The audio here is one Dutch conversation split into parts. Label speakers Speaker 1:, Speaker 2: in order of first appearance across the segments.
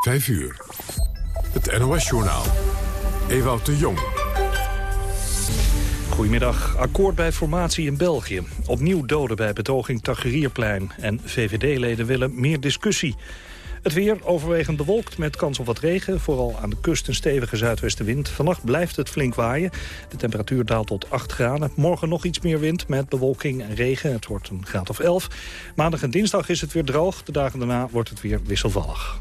Speaker 1: 5 uur. Het NOS-journaal. Ewout de Jong.
Speaker 2: Goedemiddag. Akkoord bij formatie in België. Opnieuw doden bij betoging Tagerierplein. En VVD-leden willen meer discussie. Het weer overwegend bewolkt met kans op wat regen. Vooral aan de kust een stevige zuidwestenwind. Vannacht blijft het flink waaien. De temperatuur daalt tot 8 graden. Morgen nog iets meer wind met bewolking en regen. Het wordt een graad of 11. Maandag en dinsdag is het weer droog. De dagen daarna wordt het weer wisselvallig.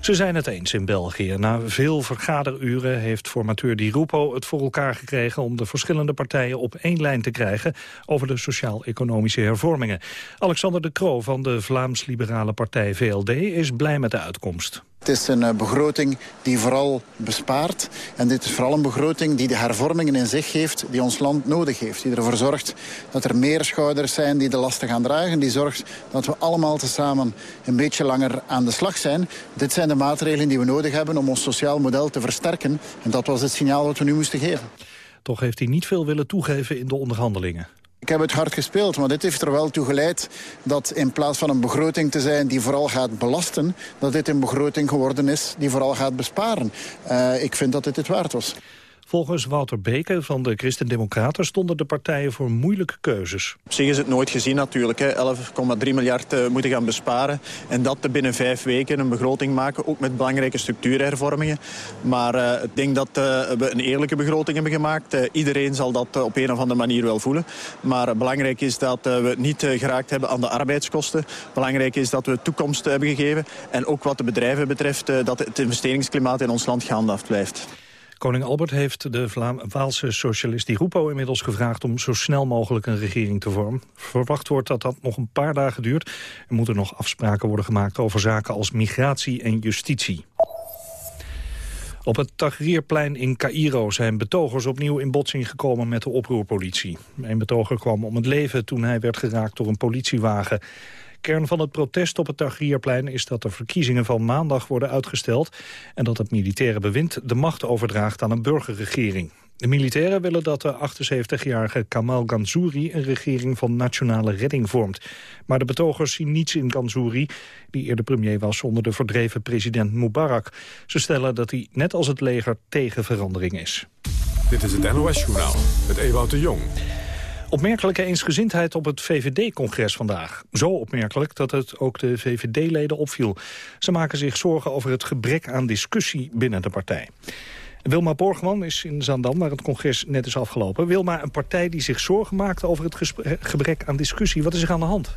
Speaker 2: Ze zijn het eens in België. Na veel vergaderuren heeft formateur Di Rupo het voor elkaar gekregen... om de verschillende partijen op één lijn te krijgen... over de sociaal-economische hervormingen. Alexander de Croo van de Vlaams-Liberale Partij VLD is blij met de uitkomst.
Speaker 3: Het is een eh, begroting die vooral bespaart. En dit is vooral een begroting die de hervormingen in zich heeft... die ons land nodig heeft. Die ervoor zorgt dat er meer schouders zijn die de lasten gaan dragen. Die zorgt dat we allemaal tezamen een beetje langer aan de slag zijn. Dit zijn de maatregelen die we nodig hebben om ons sociaal model te versterken. En dat was het signaal dat we nu moesten geven.
Speaker 2: Toch heeft hij niet veel willen toegeven in de onderhandelingen.
Speaker 3: Ik heb het hard gespeeld, maar dit heeft er wel toe geleid dat in plaats van een begroting te zijn die vooral gaat belasten, dat dit een begroting geworden is die vooral gaat besparen. Uh, ik vind dat dit het waard was.
Speaker 2: Volgens Wouter Beke van de Christen-Democraten stonden de partijen voor moeilijke keuzes.
Speaker 4: Op zich is het nooit gezien natuurlijk. 11,3 miljard uh, moeten gaan besparen. En dat binnen vijf weken een begroting maken. Ook met belangrijke structuurhervormingen. Maar uh, ik denk dat uh, we een eerlijke begroting hebben gemaakt. iedereen zal dat op een of andere manier wel voelen. Maar belangrijk is dat we niet geraakt hebben aan de arbeidskosten. Belangrijk is dat we toekomst hebben gegeven. En ook wat de bedrijven betreft dat het investeringsklimaat in ons land gaande blijft.
Speaker 2: Koning Albert heeft de Vlaam Waalse socialist inmiddels gevraagd om zo snel mogelijk een regering te vormen. Verwacht wordt dat dat nog een paar dagen duurt. Er moeten nog afspraken worden gemaakt over zaken als migratie en justitie. Op het Tahrirplein in Cairo zijn betogers opnieuw in botsing gekomen met de oproerpolitie. Een betoger kwam om het leven toen hij werd geraakt door een politiewagen. Kern van het protest op het Tahrirplein is dat de verkiezingen van maandag worden uitgesteld... en dat het militaire bewind de macht overdraagt aan een burgerregering. De militairen willen dat de 78-jarige Kamal Ganzouri een regering van nationale redding vormt. Maar de betogers zien niets in Ganzouri, die eerder premier was onder de verdreven president Mubarak. Ze stellen dat hij, net als het leger, tegen verandering is.
Speaker 1: Dit is het NOS-journaal, het Ewout de Jong.
Speaker 2: Opmerkelijke eensgezindheid op het VVD-congres vandaag. Zo opmerkelijk dat het ook de VVD-leden opviel. Ze maken zich zorgen over het gebrek aan discussie binnen de partij. Wilma Borgman is in Zandam, waar het congres net is afgelopen. Wilma, een partij die zich zorgen maakt over het gebrek aan discussie. Wat is er aan de hand?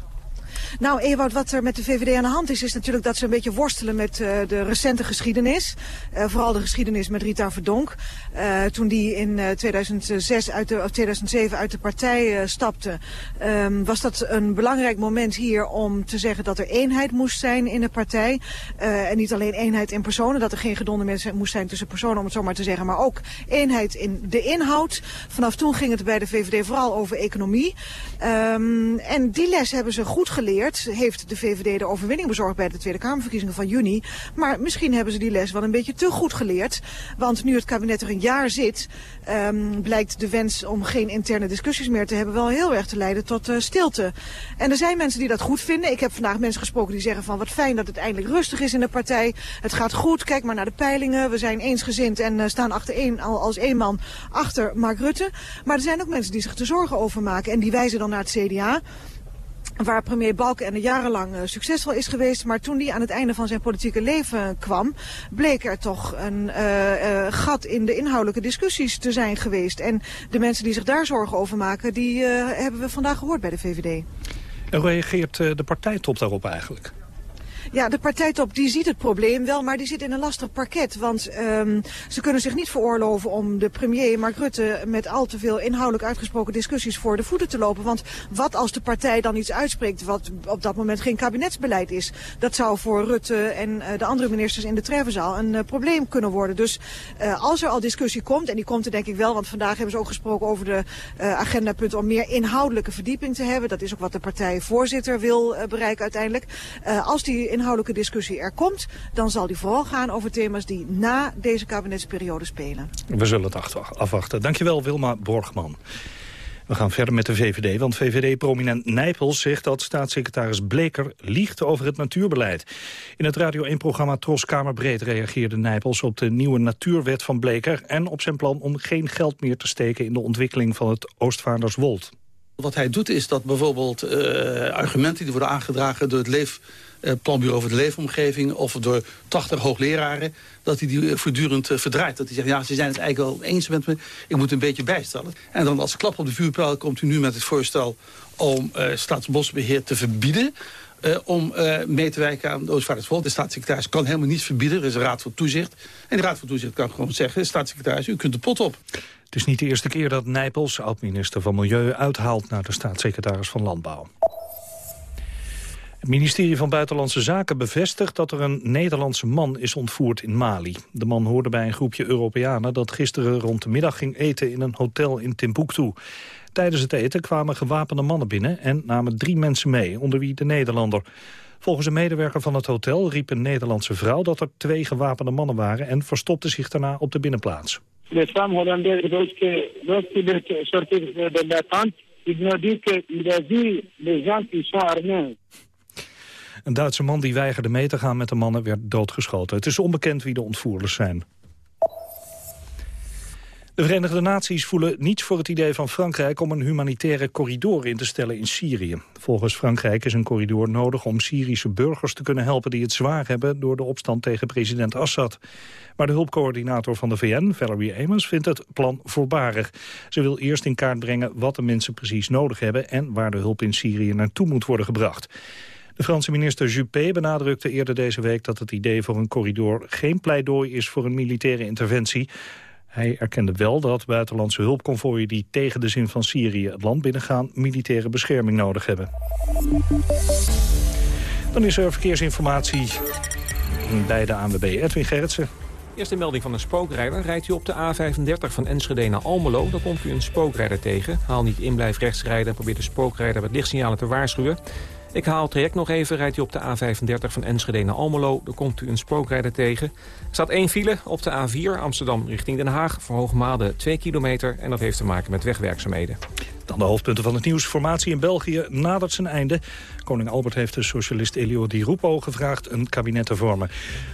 Speaker 5: Nou, Ewout, wat er met de VVD aan de hand is, is natuurlijk dat ze een beetje worstelen met uh, de recente geschiedenis. Uh, vooral de geschiedenis met Rita Verdonk. Uh, toen die in 2006 uit de, of 2007 uit de partij stapte, um, was dat een belangrijk moment hier om te zeggen dat er eenheid moest zijn in de partij. en niet alleen eenheid in personen, dat er geen gedonde moest zijn tussen personen, om het zo maar te zeggen, maar ook eenheid in de inhoud. Vanaf toen ging het bij de VVD vooral over economie. Um, en die les hebben ze goed geleerd heeft de VVD de overwinning bezorgd bij de Tweede Kamerverkiezingen van juni. Maar misschien hebben ze die les wel een beetje te goed geleerd. Want nu het kabinet er een jaar zit, um, blijkt de wens om geen interne discussies meer te hebben wel heel erg te leiden tot uh, stilte. En er zijn mensen die dat goed vinden. Ik heb vandaag mensen gesproken die zeggen van wat fijn dat het eindelijk rustig is in de partij. Het gaat goed, kijk maar naar de peilingen. We zijn eensgezind en uh, staan achter één, al als één man achter Mark Rutte. Maar er zijn ook mensen die zich er zorgen over maken en die wijzen dan naar het CDA waar premier Balkenende jarenlang uh, succesvol is geweest. Maar toen hij aan het einde van zijn politieke leven kwam... bleek er toch een uh, uh, gat in de inhoudelijke discussies te zijn geweest. En de mensen die zich daar zorgen over maken... die hebben we vandaag gehoord bij de VVD.
Speaker 2: En reageert de partijtop daarop eigenlijk?
Speaker 5: Ja, de partijtop die ziet het probleem wel, maar die zit in een lastig parket. Want um, ze kunnen zich niet veroorloven om de premier Mark Rutte met al te veel inhoudelijk uitgesproken discussies voor de voeten te lopen. Want wat als de partij dan iets uitspreekt wat op dat moment geen kabinetsbeleid is? Dat zou voor Rutte en uh, de andere ministers in de Treffenzaal een uh, probleem kunnen worden. Dus uh, als er al discussie komt, en die komt er denk ik wel, want vandaag hebben ze ook gesproken over de agendapunten om meer inhoudelijke verdieping te hebben. Dat is ook wat de partijvoorzitter wil bereiken uiteindelijk. als die inhoudelijke discussie er komt... dan zal die vooral gaan over thema's die na deze kabinetsperiode spelen.
Speaker 2: We zullen het afwachten. Dankjewel Wilma Borgman. We gaan verder met de VVD, want VVD-prominent Nijpels zegt dat staatssecretaris Bleker liegt over het natuurbeleid. In het Radio 1-programma Tros Kamerbreed reageerde Nijpels op de nieuwe natuurwet van Bleker en op zijn plan om geen geld meer te steken in de ontwikkeling van het Oostvaarderswold.
Speaker 6: Wat hij doet is dat bijvoorbeeld uh, argumenten die worden aangedragen door het leef Planbureau voor de Leefomgeving... of door 80 hoogleraren, dat hij die voortdurend uh, verdraait. Dat hij zegt, ja, ze zijn het eigenlijk wel eens met me, ik moet een beetje bijstellen. En dan als klap op de vuurpijl komt u nu met het voorstel... om uh, staatsbosbeheer te verbieden... Om mee te werken aan de. De staatssecretaris kan helemaal niets verbieden. Er is een raad van toezicht. En de raad van toezicht kan gewoon zeggen... staatssecretaris, u kunt de pot op.
Speaker 2: Het is niet de eerste keer dat Nijpels, oud-minister van Milieu... uithaalt naar de staatssecretaris van Landbouw. Het ministerie van Buitenlandse Zaken bevestigt dat er een Nederlandse man is ontvoerd in Mali. De man hoorde bij een groepje Europeanen dat gisteren rond de middag ging eten in een hotel in Timbuktu. Tijdens het eten kwamen gewapende mannen binnen en namen drie mensen mee, onder wie de Nederlander. Volgens een medewerker van het hotel riep een Nederlandse vrouw dat er twee gewapende mannen waren en verstopte zich daarna op de binnenplaats.
Speaker 7: De
Speaker 2: Een Duitse man die weigerde mee te gaan met de mannen werd doodgeschoten. Het is onbekend wie de ontvoerders zijn. De Verenigde Naties voelen niets voor het idee van Frankrijk om een humanitaire corridor in te stellen in Syrië. Volgens Frankrijk is een corridor nodig om Syrische burgers te kunnen helpen die het zwaar hebben door de opstand tegen president Assad. Maar de hulpcoördinator van de VN, Valerie Amos, vindt het plan voorbarig. Ze wil eerst in kaart brengen wat de mensen precies nodig hebben en waar de hulp in Syrië naartoe moet worden gebracht. De Franse minister Juppé benadrukte eerder deze week dat het idee voor een corridor geen pleidooi is voor een militaire interventie. Hij erkende wel dat buitenlandse hulpconvooien die tegen de zin van Syrië het land binnengaan militaire bescherming nodig hebben. Dan is er verkeersinformatie bij de ANWB Edwin Gerritsen.
Speaker 8: Eerste melding van een spookrijder. Rijdt u op de A35 van Enschede naar Almelo, dan komt u een spookrijder tegen. Haal niet in, blijf rechts rijden en probeer de spookrijder met lichtsignalen te waarschuwen. Ik haal het traject nog even, rijdt u op de A35 van Enschede naar Almelo. Dan komt u een spookrijder tegen. Er staat één file op de A4 Amsterdam richting Den Haag. Voor Hoogmade 2 kilometer en dat heeft te maken met wegwerkzaamheden.
Speaker 2: Dan de hoofdpunten van het nieuws. Formatie in België nadert zijn einde. Koning Albert heeft de socialist Elio Di Rupo gevraagd een kabinet te vormen.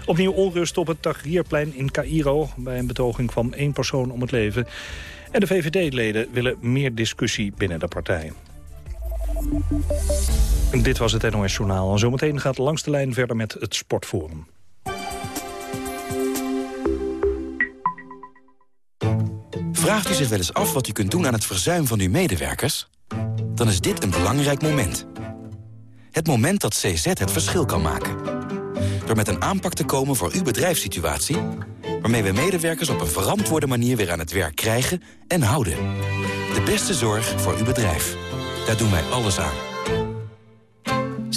Speaker 2: Opnieuw onrust op het Tahrirplein in Cairo. Bij een betoging kwam één persoon om het leven. En de VVD-leden willen meer discussie binnen de partij. Dit was het NOS Journaal. En zometeen gaat langs de lijn verder met het Sportforum.
Speaker 9: Vraagt u zich wel eens af wat u kunt doen aan het verzuim van uw medewerkers? Dan is dit een belangrijk moment. Het moment dat CZ het verschil kan maken. Door met een aanpak te komen voor uw bedrijfssituatie... waarmee we medewerkers op een verantwoorde manier weer aan het werk krijgen en houden. De beste zorg voor uw bedrijf. Daar doen wij alles aan.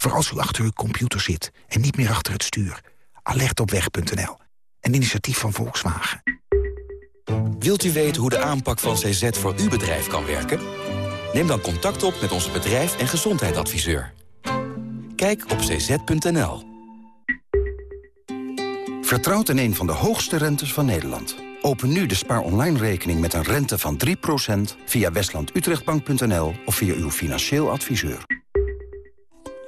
Speaker 10: Voor als u achter uw computer zit en niet meer achter het stuur. Alertopweg.nl. Een initiatief van Volkswagen.
Speaker 9: Wilt u weten hoe de aanpak van CZ voor uw bedrijf kan werken? Neem dan contact op met onze bedrijf- en gezondheidsadviseur. Kijk op cz.nl.
Speaker 11: Vertrouwt in een van de hoogste rentes van Nederland. Open nu de spaar online rekening met een rente van 3% via westlandutrechtbank.nl of via uw financieel adviseur.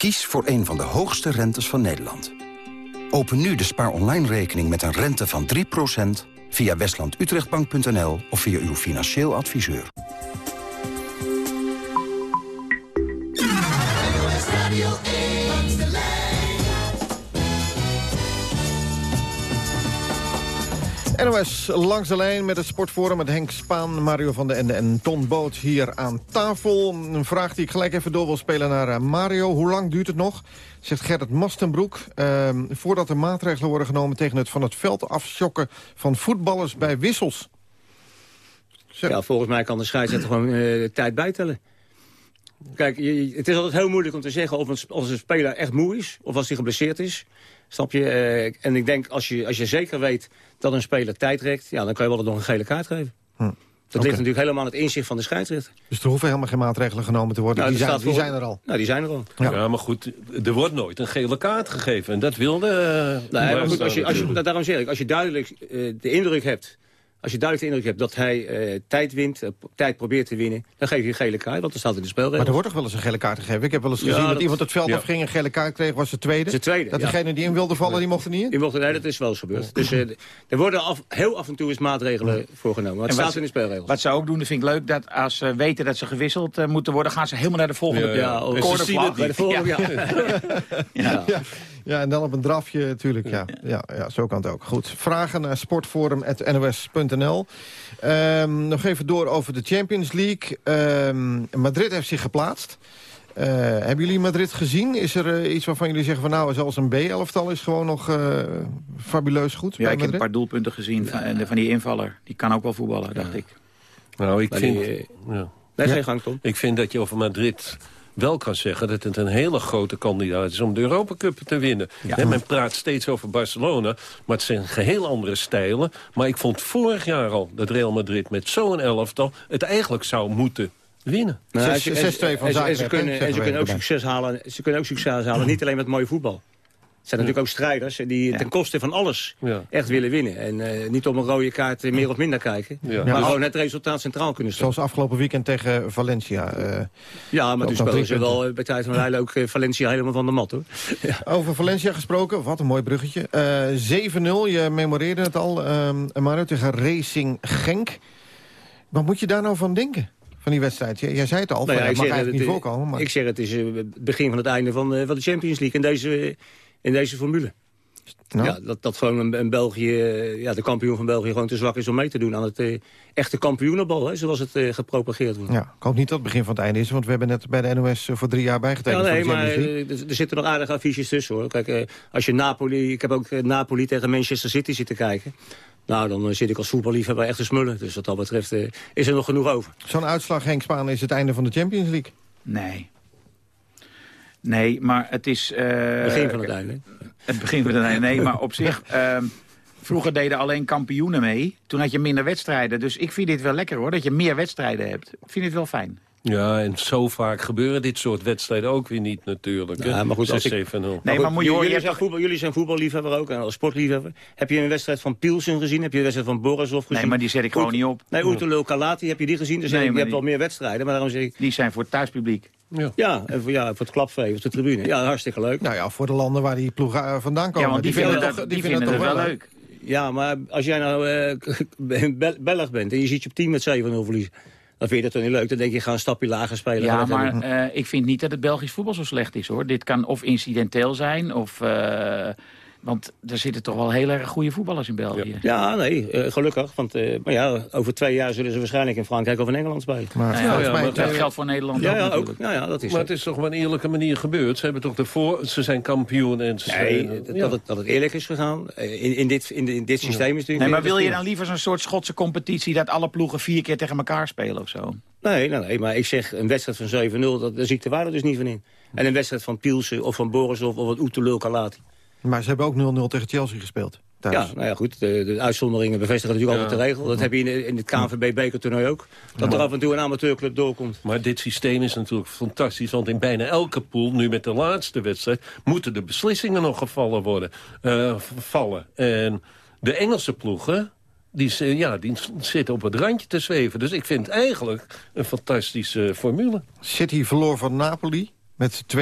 Speaker 11: Kies voor een van de hoogste rentes van Nederland. Open nu de spaar online rekening met een rente van 3% via westlandutrechtbank.nl of via uw financieel adviseur.
Speaker 12: Radio 1
Speaker 13: NOS langs de lijn met het sportforum met Henk Spaan, Mario van den Ende en Ton Boot hier aan tafel. Een vraag die ik gelijk even door wil spelen naar eh, Mario. Hoe lang duurt het nog, zegt Gerrit Mastenbroek... Eh, voordat er maatregelen worden genomen tegen het van het veld afschokken van voetballers bij wissels?
Speaker 14: Ja, volgens mij kan de scheidsrechter gewoon uh, tijd bijtellen. Kijk, het is altijd heel moeilijk om te zeggen of een, als een speler echt moe is... of als hij geblesseerd is. Snap je? Uh, en ik denk, als je, als je zeker weet dat een speler tijd rekt... Ja, dan kan je wel nog een gele kaart geven. Hm. Dat okay. ligt natuurlijk helemaal aan het inzicht van de scheidsrechter.
Speaker 13: Dus er hoeven helemaal geen maatregelen genomen te worden? Nou, die, zijn, die zijn, er al?
Speaker 14: Nou, die zijn er al.
Speaker 15: Ja. ja. maar goed, er wordt nooit een gele kaart gegeven. En dat wilde... Uh,
Speaker 14: nee, maar goed, als je, als je, daarom zeg ik, als je duidelijk uh, de indruk hebt als je duidelijk de indruk hebt dat hij uh, tijd wint, uh, tijd probeert te winnen... dan geef je een gele kaart, want er staat in de spelregels.
Speaker 13: Maar er wordt toch wel eens een gele kaart gegeven? Ik heb wel eens gezien ja, dat, dat, iemand het veld ja. afging en een gele kaart kreeg, was de tweede.
Speaker 14: De tweede,
Speaker 13: Dat degene die in wilde vallen, die mocht er niet in?
Speaker 14: Die mocht er, nee, dat is wel eens gebeurd. Oh. Dus uh, er worden af, heel af en toe eens maatregelen voor genomen. Maar het staat in de spelregels.
Speaker 16: Wat ze ook doen, dat vind ik leuk, dat als ze weten dat ze gewisseld moeten worden... gaan ze helemaal naar de volgende ja, ja, cornervlag.
Speaker 14: Bij de volgende,
Speaker 13: ja. ja. En dan op een drafje natuurlijk. Ja, ja, ja, zo kan het ook. Goed, vragen naar sportforum.nos.nl. Um, nog even door over de Champions League. Um, Madrid heeft zich geplaatst. Uh, hebben jullie Madrid gezien? Is er uh, iets waarvan jullie zeggen van nou, zelfs een B-elftal is gewoon nog uh, fabuleus goed?
Speaker 16: Ja, ik heb een paar doelpunten gezien van, van die invaller. Die kan ook wel voetballen, dacht ik.
Speaker 15: Nou, ik
Speaker 14: maar
Speaker 15: vind...
Speaker 14: Die, ja. Nee, geen gang, Tom.
Speaker 15: Ik vind dat je over Madrid wel kan zeggen dat het een hele grote kandidaat is om de Europa Cup te winnen. Ja. men praat steeds over Barcelona, maar het zijn geheel andere stijlen. Maar ik vond vorig jaar al dat Real Madrid met zo'n elftal het eigenlijk zou moeten winnen.
Speaker 13: Nou, 6-2 van Zagreb.
Speaker 14: En ze kunnen, en ze kunnen ook succes halen, ze kunnen ook succes halen, niet alleen met mooi voetbal. Het zijn natuurlijk ook strijders die ten koste van alles echt willen winnen. En uh, niet op een rode kaart meer of minder kijken. Maar gewoon het resultaat centraal kunnen stellen.
Speaker 13: Zoals afgelopen weekend tegen Valencia. Uh,
Speaker 14: ja, maar toen speelden ze wel bij tijd van Leila ook Valencia helemaal van de mat. Hoor.
Speaker 13: Over Valencia gesproken, wat een mooi bruggetje. 7-0, je memoreerde het al, Mario, tegen Racing Genk. Wat moet je daar nou van denken? van die wedstrijd? Jij, zei het al, nou ja, mag eigenlijk niet voorkomen. Maar...
Speaker 14: Ik zeg, het is het begin van het einde van, van de Champions League. En deze in deze formule. Nou. Ja, dat, dat gewoon een, een, België, ja, de kampioen van België gewoon te zwak is om mee te doen aan het uh, echte kampioenenbal, hè, zoals het uh, gepropageerd wordt.
Speaker 13: Ja, ik hoop niet dat het begin van het einde is, want we hebben net bij de NOS uh, voor drie jaar bijgetekend.
Speaker 14: Ja, nee, maar er, er, zitten nog aardige affiches tussen hoor. Kijk, als je Napoli, ik heb ook Napoli tegen Manchester City zitten kijken. Nou, dan zit ik als voetballiefhebber echt te smullen. Dus wat dat betreft is er nog genoeg over.
Speaker 13: Zo'n uitslag, Henk Spaan, is het einde van de Champions League?
Speaker 16: Nee. Nee, maar het is...
Speaker 14: Uh, begin van het einde.
Speaker 16: Het begin van het einde, nee, maar op zich... Uh, vroeger deden alleen kampioenen mee. Toen had je minder wedstrijden. Dus ik vind dit wel lekker hoor, dat je meer wedstrijden hebt. Ik vind het wel fijn.
Speaker 15: Ja, en zo vaak gebeuren dit soort wedstrijden ook weer niet natuurlijk.
Speaker 14: Ja, maar goed, 6,
Speaker 15: 7, 0.
Speaker 14: Nee, maar moet je, jullie, zijn voetbal, jullie zijn voetballiefhebber ook, en als sportliefhebber. Heb je een wedstrijd van Pielsen gezien? Heb je een wedstrijd van Borisov gezien?
Speaker 16: Nee, maar die zet ik gewoon niet op.
Speaker 14: Nee, Oetelul Kalati, heb je die gezien? Dus nee, je hebt die... wel meer wedstrijden, maar daarom zeg ik...
Speaker 16: Die zijn voor het thuispubliek.
Speaker 14: Ja, ja, en voor, ja, voor het klapvee of de tribune. Ja, hartstikke leuk.
Speaker 13: Nou ja, voor de landen waar die ploegen vandaan komen.
Speaker 16: Ja, want die, die vinden, dat, die vinden, het toch wel leuk.
Speaker 14: Ja, maar als jij nou uh, Belg bent en je ziet je op team met 7-0 verliezen... dan vind je dat toch niet leuk. Dan denk je, ga een stapje lager spelen.
Speaker 16: Ja, maar uh, ik vind niet dat het Belgisch voetbal zo slecht is, hoor. Dit kan of incidenteel zijn, of... Uh, want er zitten toch wel heel erg goede voetballers in België.
Speaker 14: Ja, nee, uh, gelukkig. Want uh, maar ja, over twee jaar zullen ze waarschijnlijk in Frankrijk of in Engeland spelen.
Speaker 16: Maar, ja, ja, maar dat geldt voor Nederland
Speaker 14: ja,
Speaker 16: ook,
Speaker 14: ook ja, ja, dat is
Speaker 15: Maar het is toch op een eerlijke manier gebeurd. Ze, hebben toch de voor, ze zijn kampioen. En ze
Speaker 14: nee, zijn, dat, dat, het, dat het eerlijk is gegaan. In, in, dit, in, in dit systeem is natuurlijk...
Speaker 16: Nee, maar wil je dan liever zo'n soort Schotse competitie... dat alle ploegen vier keer tegen elkaar spelen of zo?
Speaker 14: Nee, nee, nee, maar ik zeg een wedstrijd van 7-0, daar zie ik de waarde dus niet van in. En een wedstrijd van Pielsen of van Borisov of wat Oetelul Kalati.
Speaker 13: Maar ze hebben ook 0-0 tegen Chelsea gespeeld. Thuis.
Speaker 14: Ja, nou ja, goed. De, de uitzonderingen bevestigen natuurlijk ja. altijd de regel. Dat heb je in, in het KNVB-bekertoernooi ook. Dat er af en toe een amateurclub doorkomt.
Speaker 15: Maar dit systeem is natuurlijk fantastisch. Want in bijna elke pool, nu met de laatste wedstrijd... moeten de beslissingen nog gevallen worden. Uh, vallen. En de Engelse ploegen... Die, ja, die zitten op het randje te zweven. Dus ik vind het eigenlijk een fantastische formule.
Speaker 13: City verloor van Napoli met 2-1.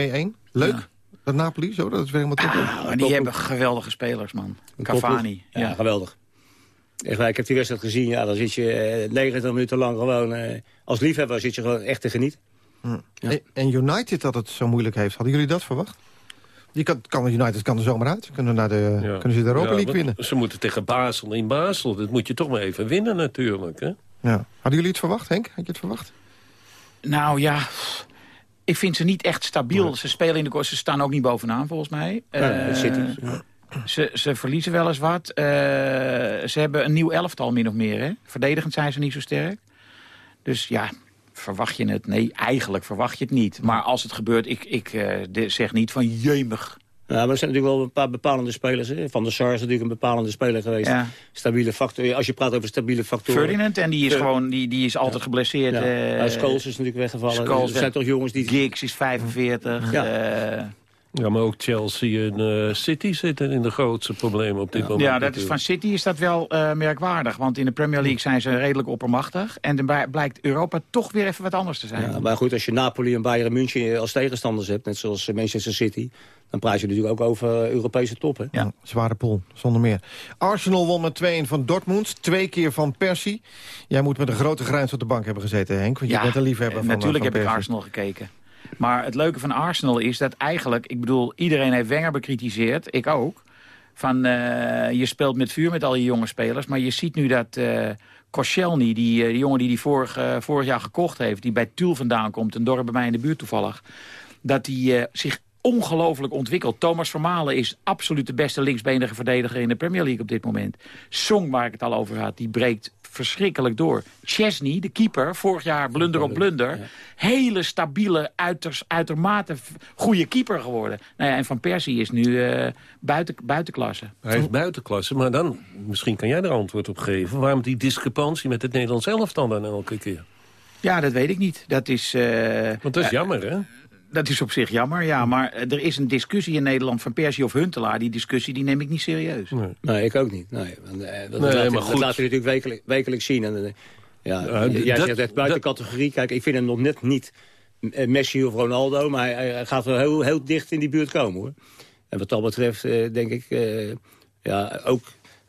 Speaker 13: Leuk. Ja. Dat Napoli, zo, dat is weer helemaal top.
Speaker 16: Ah, maar die hebben geweldige spelers, man. Cavani.
Speaker 14: Ja, ja, geweldig. Echt, ik heb die wedstrijd gezien, ja, dan zit je eh, 90 minuten lang gewoon... Eh, als liefhebber zit je gewoon echt te genieten.
Speaker 13: Hm. En- En United dat het zo moeilijk heeft, hadden jullie dat verwacht? Die kan, kan, United kan er zomaar uit. Kunnen, naar de, kunnen ze de Europa
Speaker 15: Ja,
Speaker 13: League winnen?
Speaker 15: Ze moeten tegen Basel in Basel. Dat moet je toch maar even winnen natuurlijk. Hè?
Speaker 13: Ja. Hadden jullie het verwacht, Henk? Had je het verwacht?
Speaker 16: Nou ja, ik vind ze niet echt stabiel. Ze spelen in de koers, ze staan ook niet bovenaan volgens mij.
Speaker 14: Ja,
Speaker 16: Eh. Ze, ze verliezen wel eens wat. Eh, ze hebben een nieuw elftal min of meer. Hè? Verdedigend zijn ze niet zo sterk. Dus ja, verwacht je het? Nee, eigenlijk verwacht je het niet. Maar als het gebeurt, ik, ik eh, zeg niet van jemig.
Speaker 14: Ja, maar er zijn natuurlijk wel een paar bepalende spelers. Hè. Van der Sar is natuurlijk een bepalende speler geweest.
Speaker 16: Ja.
Speaker 14: Stabiele factor. Als je praat over stabiele factoren.
Speaker 16: Ferdinand, en die is gewoon die, die is altijd geblesseerd.
Speaker 14: Ja.
Speaker 16: eh,
Speaker 14: Scholes is natuurlijk weggevallen.
Speaker 16: Scholes,
Speaker 14: er zijn toch jongens die...
Speaker 16: Giggs is 45.
Speaker 14: Ja.
Speaker 16: eh,
Speaker 15: Ja, maar ook Chelsea en eh, City zitten in de grootste problemen op dit moment.
Speaker 16: Ja, dat is, van City is dat wel eh, merkwaardig. Want in de Premier League zijn ze redelijk oppermachtig. En dan blijkt Europa toch weer even wat anders te zijn.
Speaker 14: Ja, maar goed, als je Napoli en Bayern München als tegenstanders hebt... net zoals Manchester City... dan praat je natuurlijk ook over Europese toppen.
Speaker 13: Ja. Zware pool, zonder meer. Arsenal won met 2-1 van Dortmund. Twee keer van Persie. Jij moet met een grote grijns op de bank hebben gezeten, Henk. Want je bent een liefhebber
Speaker 16: eh,
Speaker 13: van
Speaker 16: Natuurlijk
Speaker 13: van
Speaker 16: heb ik. Arsenal gekeken. Maar het leuke van Arsenal is dat eigenlijk... Ik bedoel, iedereen heeft Wenger bekritiseerd. Ik ook. Van, eh, je speelt met vuur met al je jonge spelers. Maar je ziet nu dat eh Koscielny, die, eh, die jongen die hij vorig, vorig jaar gekocht heeft... die bij Tuul vandaan komt, een dorp bij mij in de buurt toevallig... dat hij zich ongelooflijk ontwikkelt. Thomas Vermalen is absoluut de beste linksbenige verdediger in de Premier League op dit moment. Song, waar ik het al over had, die breekt verschrikkelijk door. Chesney, de keeper, vorig jaar blunder op blunder. Hele stabiele, uiters, uitermate goede keeper geworden. Nou ja, en Van Persie is nu eh, buiten, buitenklasse.
Speaker 15: Hij is buitenklasse, maar dan, misschien kan jij er antwoord op geven. Waarom die discrepantie met het Nederlands elftal dan elke keer?
Speaker 16: Ja, dat weet ik niet. Dat is... eh,
Speaker 15: Want dat is jammer, hè?
Speaker 16: Dat is op zich jammer, ja. Maar eh, er is een discussie in Nederland van Persie of Huntelaar. Die discussie die neem ik niet serieus.
Speaker 14: Nee, ik ook niet. Nee, want, eh, dat,
Speaker 15: Nee,
Speaker 14: laat,
Speaker 15: maar
Speaker 14: dat natuurlijk wekelijk, wekelijks zien. En, eh, ja, jij
Speaker 15: dat-
Speaker 14: zegt echt buiten categorie. Kijk, ik vind hem nog net niet Messi of Ronaldo. Maar hij, hij gaat wel heel, heel dicht in die buurt komen, hoor. En wat dat betreft, eh, denk ik... eh, ja, ook...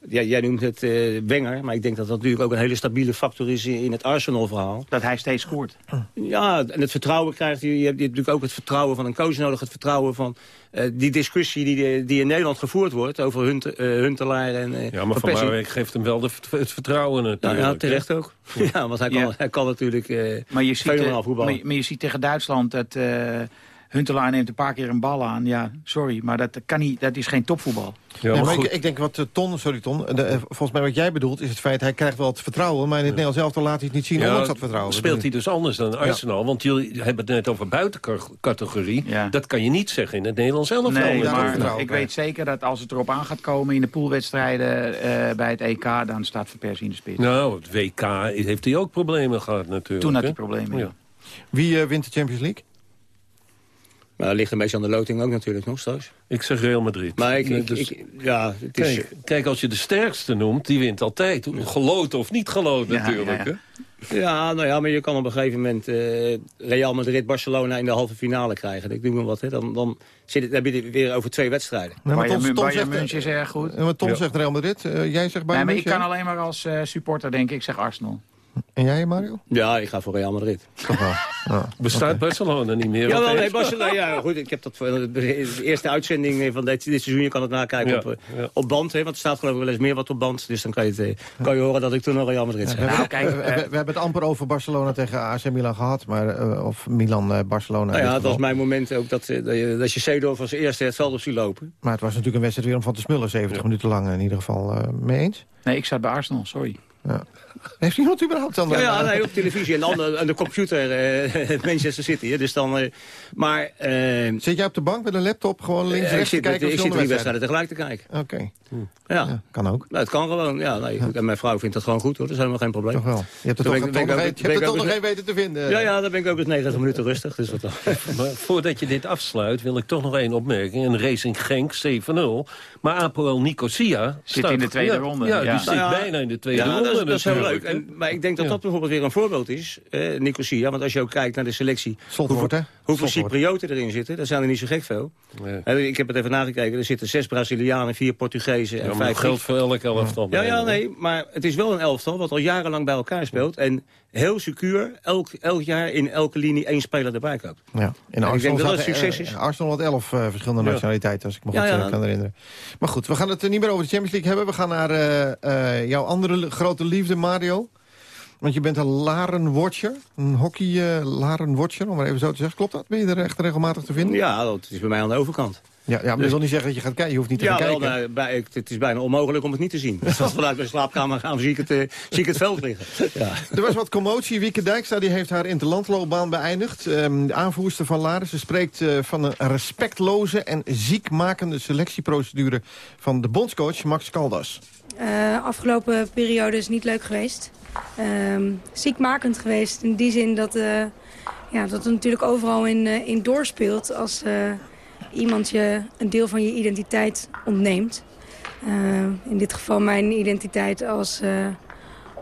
Speaker 14: Ja, jij noemt het eh, Wenger, maar ik denk dat dat natuurlijk ook een hele stabiele factor is in in het Arsenal-verhaal.
Speaker 16: Dat hij steeds scoort.
Speaker 14: Ja, en het vertrouwen krijgt hij. Je hebt, je hebt natuurlijk ook het vertrouwen van een coach nodig. Het vertrouwen van eh, die discussie die, die in Nederland gevoerd wordt over Hunt, eh, Huntelaar en
Speaker 15: Ja, maar Van. Marwijk geeft hem wel de, het vertrouwen
Speaker 14: Ja,
Speaker 15: natuurlijk.
Speaker 14: ja, terecht ook. Ja, want hij kan,
Speaker 16: Ja.
Speaker 14: hij kan natuurlijk eh
Speaker 16: Maar je, ziet, maar, maar je ziet tegen Duitsland dat eh Huntelaar neemt een paar keer een bal aan. Ja, sorry, maar dat, kan niet, dat is geen topvoetbal.
Speaker 15: Ja,
Speaker 13: Nee,
Speaker 15: maar
Speaker 13: ik, ik denk wat eh, Ton, sorry Ton, de, eh, volgens mij wat jij bedoelt is het feit... hij krijgt wel het vertrouwen, maar in het Nederlands elftal laat hij het niet zien...
Speaker 15: Ja,
Speaker 13: ondanks dat vertrouwen.
Speaker 15: speelt hij dus anders dan Arsenal. Want jullie hebben het net over buitencategorie. Dat kan je niet zeggen in het Nederlands elftal.
Speaker 16: Nee, maar ik weet zeker dat als het erop aan gaat komen in de poolwedstrijden eh, bij het EK... dan staat Van Persie in de spits.
Speaker 15: Nou, het WK heeft hij ook problemen gehad natuurlijk.
Speaker 16: Toen had hij problemen, ja.
Speaker 13: Wie eh, wint de Champions League?
Speaker 14: Maar dat ligt een beetje aan de loting ook natuurlijk nog straks.
Speaker 15: Ik zeg Real Madrid.
Speaker 14: Maar ik,
Speaker 15: dus-
Speaker 14: ik- ja, het is...
Speaker 15: Kijk, kijk, als je de sterkste noemt, die wint altijd. Geloot of niet geloot
Speaker 14: Ja,
Speaker 15: natuurlijk.
Speaker 14: ja,
Speaker 15: hè?
Speaker 14: Ja, nou ja, maar je kan op een gegeven moment eh, Real Madrid, Barcelona in de halve finale krijgen. Ik doe maar wat, hè. Dan, dan, zit het, dan heb je het weer over twee wedstrijden.
Speaker 13: Nee, maar Tom, Tom zegt,
Speaker 16: München is erg goed.
Speaker 13: maar Tom
Speaker 15: Ja.
Speaker 13: zegt Real Madrid, eh, jij zegt
Speaker 16: Nee,
Speaker 13: Bayern
Speaker 16: maar ik kan alleen maar als eh, supporter denken, ik zeg Arsenal.
Speaker 13: En jij, Mario?
Speaker 14: Ja, ik ga voor Real Madrid.
Speaker 13: Toch wel. Ja.
Speaker 15: Bestaat Barcelona niet meer?
Speaker 14: Ja, wel, nee, Barcelona, ja, goed, ik heb dat voor de eerste uitzending van dit, dit seizoen. Je kan het nakijken
Speaker 15: Ja,
Speaker 14: op, eh,
Speaker 15: ja.
Speaker 14: op band, hè, want er staat geloof ik wel eens meer wat op band. Dus dan kan je, het, eh, kan je horen dat ik toen nog Real Madrid
Speaker 13: hebben,
Speaker 16: Nou, kijk,
Speaker 13: we, we- we hebben het amper over Barcelona tegen AC Milan gehad, maar, eh, of Milan-Barcelona.
Speaker 14: Nou ja, dat was mijn moment ook dat, eh, dat je, dat je Seedorf als eerste het veld op ziet lopen.
Speaker 13: Maar het was natuurlijk een wedstrijd weer om van te smullen, 70 minuten lang in ieder geval. eh, mee eens?
Speaker 16: Nee, ik zat bij Arsenal, sorry.
Speaker 13: Ja. Heeft iemand überhaupt dan...
Speaker 14: Ja,
Speaker 13: eh,
Speaker 14: ja nee, op televisie en dan aan de computer eh, Manchester City. Hè, dus dan, eh, maar eh,
Speaker 13: Zit jij op de bank met een laptop gewoon links
Speaker 14: eh, ik
Speaker 13: rechts te
Speaker 14: zit, met-
Speaker 13: kijken
Speaker 14: ik zit drie
Speaker 13: wedstrijden?
Speaker 14: tegelijk te kijken.
Speaker 13: Oké,
Speaker 14: Ja.
Speaker 13: ja, kan ook.
Speaker 14: Nou, het kan gewoon. Ja, nee, goed. En mijn vrouw vindt dat gewoon goed hoor. Dat is helemaal geen probleem.
Speaker 13: Toch wel. Je hebt
Speaker 14: Toen
Speaker 13: toch,
Speaker 14: ben ben
Speaker 13: je hebt er toch nog één weten te vinden.
Speaker 14: Ja, ja, dan ben ik ook eens 90 minuten rustig. Dus wat dan.
Speaker 15: Maar voordat je dit afsluit, wil ik toch nog één opmerking. Een Racing Genk 7-0. Maar Apoel Nicosia...
Speaker 16: Zit in de tweede ronde,
Speaker 15: Ja, die zit
Speaker 14: Nou
Speaker 15: bijna in de tweede
Speaker 14: ja,
Speaker 15: ronde.
Speaker 14: Heel leuk. En, maar ik denk dat
Speaker 15: Ja.
Speaker 14: dat bijvoorbeeld weer een voorbeeld is, eh, Nicosia. Want als je ook kijkt naar de selectie...
Speaker 13: Slotwoord, hè?
Speaker 14: hoeveel, hoeveel. Cyprioten erin zitten, daar zijn er niet zo gek veel. Eh, Ik heb het even nagekeken. Er zitten zes Brazilianen, vier Portugezen en
Speaker 15: Ja, maar
Speaker 14: vijf...
Speaker 15: dat geldt voor elk elftal.
Speaker 14: Ja, ja, nee, maar het is wel een elftal wat al jarenlang bij elkaar speelt. En heel secuur, elk, elk jaar in elke linie één speler erbij koopt.
Speaker 13: Ja, in
Speaker 14: En ik
Speaker 13: Arsenal
Speaker 14: denk dat dat
Speaker 13: zaten,
Speaker 14: een succes
Speaker 13: eh,
Speaker 14: is.
Speaker 13: Arsenal had elf eh, verschillende
Speaker 14: Ja.
Speaker 13: nationaliteiten, als ik me goed
Speaker 14: Ja,
Speaker 13: eh, kan herinneren. Maar goed, we gaan het eh, niet meer over de Champions League hebben. We gaan naar eh, eh, jouw andere grote liefde, Mario. Want je bent een Laren-watcher, een hockey-Laren-watcher, om maar even zo te zeggen. Klopt dat? Ben je er echt regelmatig te vinden?
Speaker 14: Ja, dat is bij mij aan de overkant.
Speaker 13: Ja, ja maar dat
Speaker 14: Dus-
Speaker 13: wil niet zeggen dat je gaat kijken. Je hoeft niet te
Speaker 14: Ja,
Speaker 13: gaan
Speaker 14: wel,
Speaker 13: kijken.
Speaker 14: nou, bij, ik- het is bijna onmogelijk om het niet te zien. Als we vanuit mijn slaapkamer gaan, zie ik het, eh, zie ik het veld liggen. Ja.
Speaker 13: Er was wat commotie. Wieke Dijkstra die heeft haar interlandloopbaan beëindigd. Ehm, de aanvoerster van Laren. Ze spreekt eh, van een respectloze en ziekmakende selectieprocedure... van de bondscoach Max Caldas.
Speaker 17: Eh, afgelopen periode is niet leuk geweest. Ehm, ziekmakend geweest in die zin dat, eh, ja, dat het natuurlijk overal in, eh, in doorspeelt... als eh, iemand je een deel van je identiteit ontneemt. Eh, in dit geval mijn identiteit als, eh,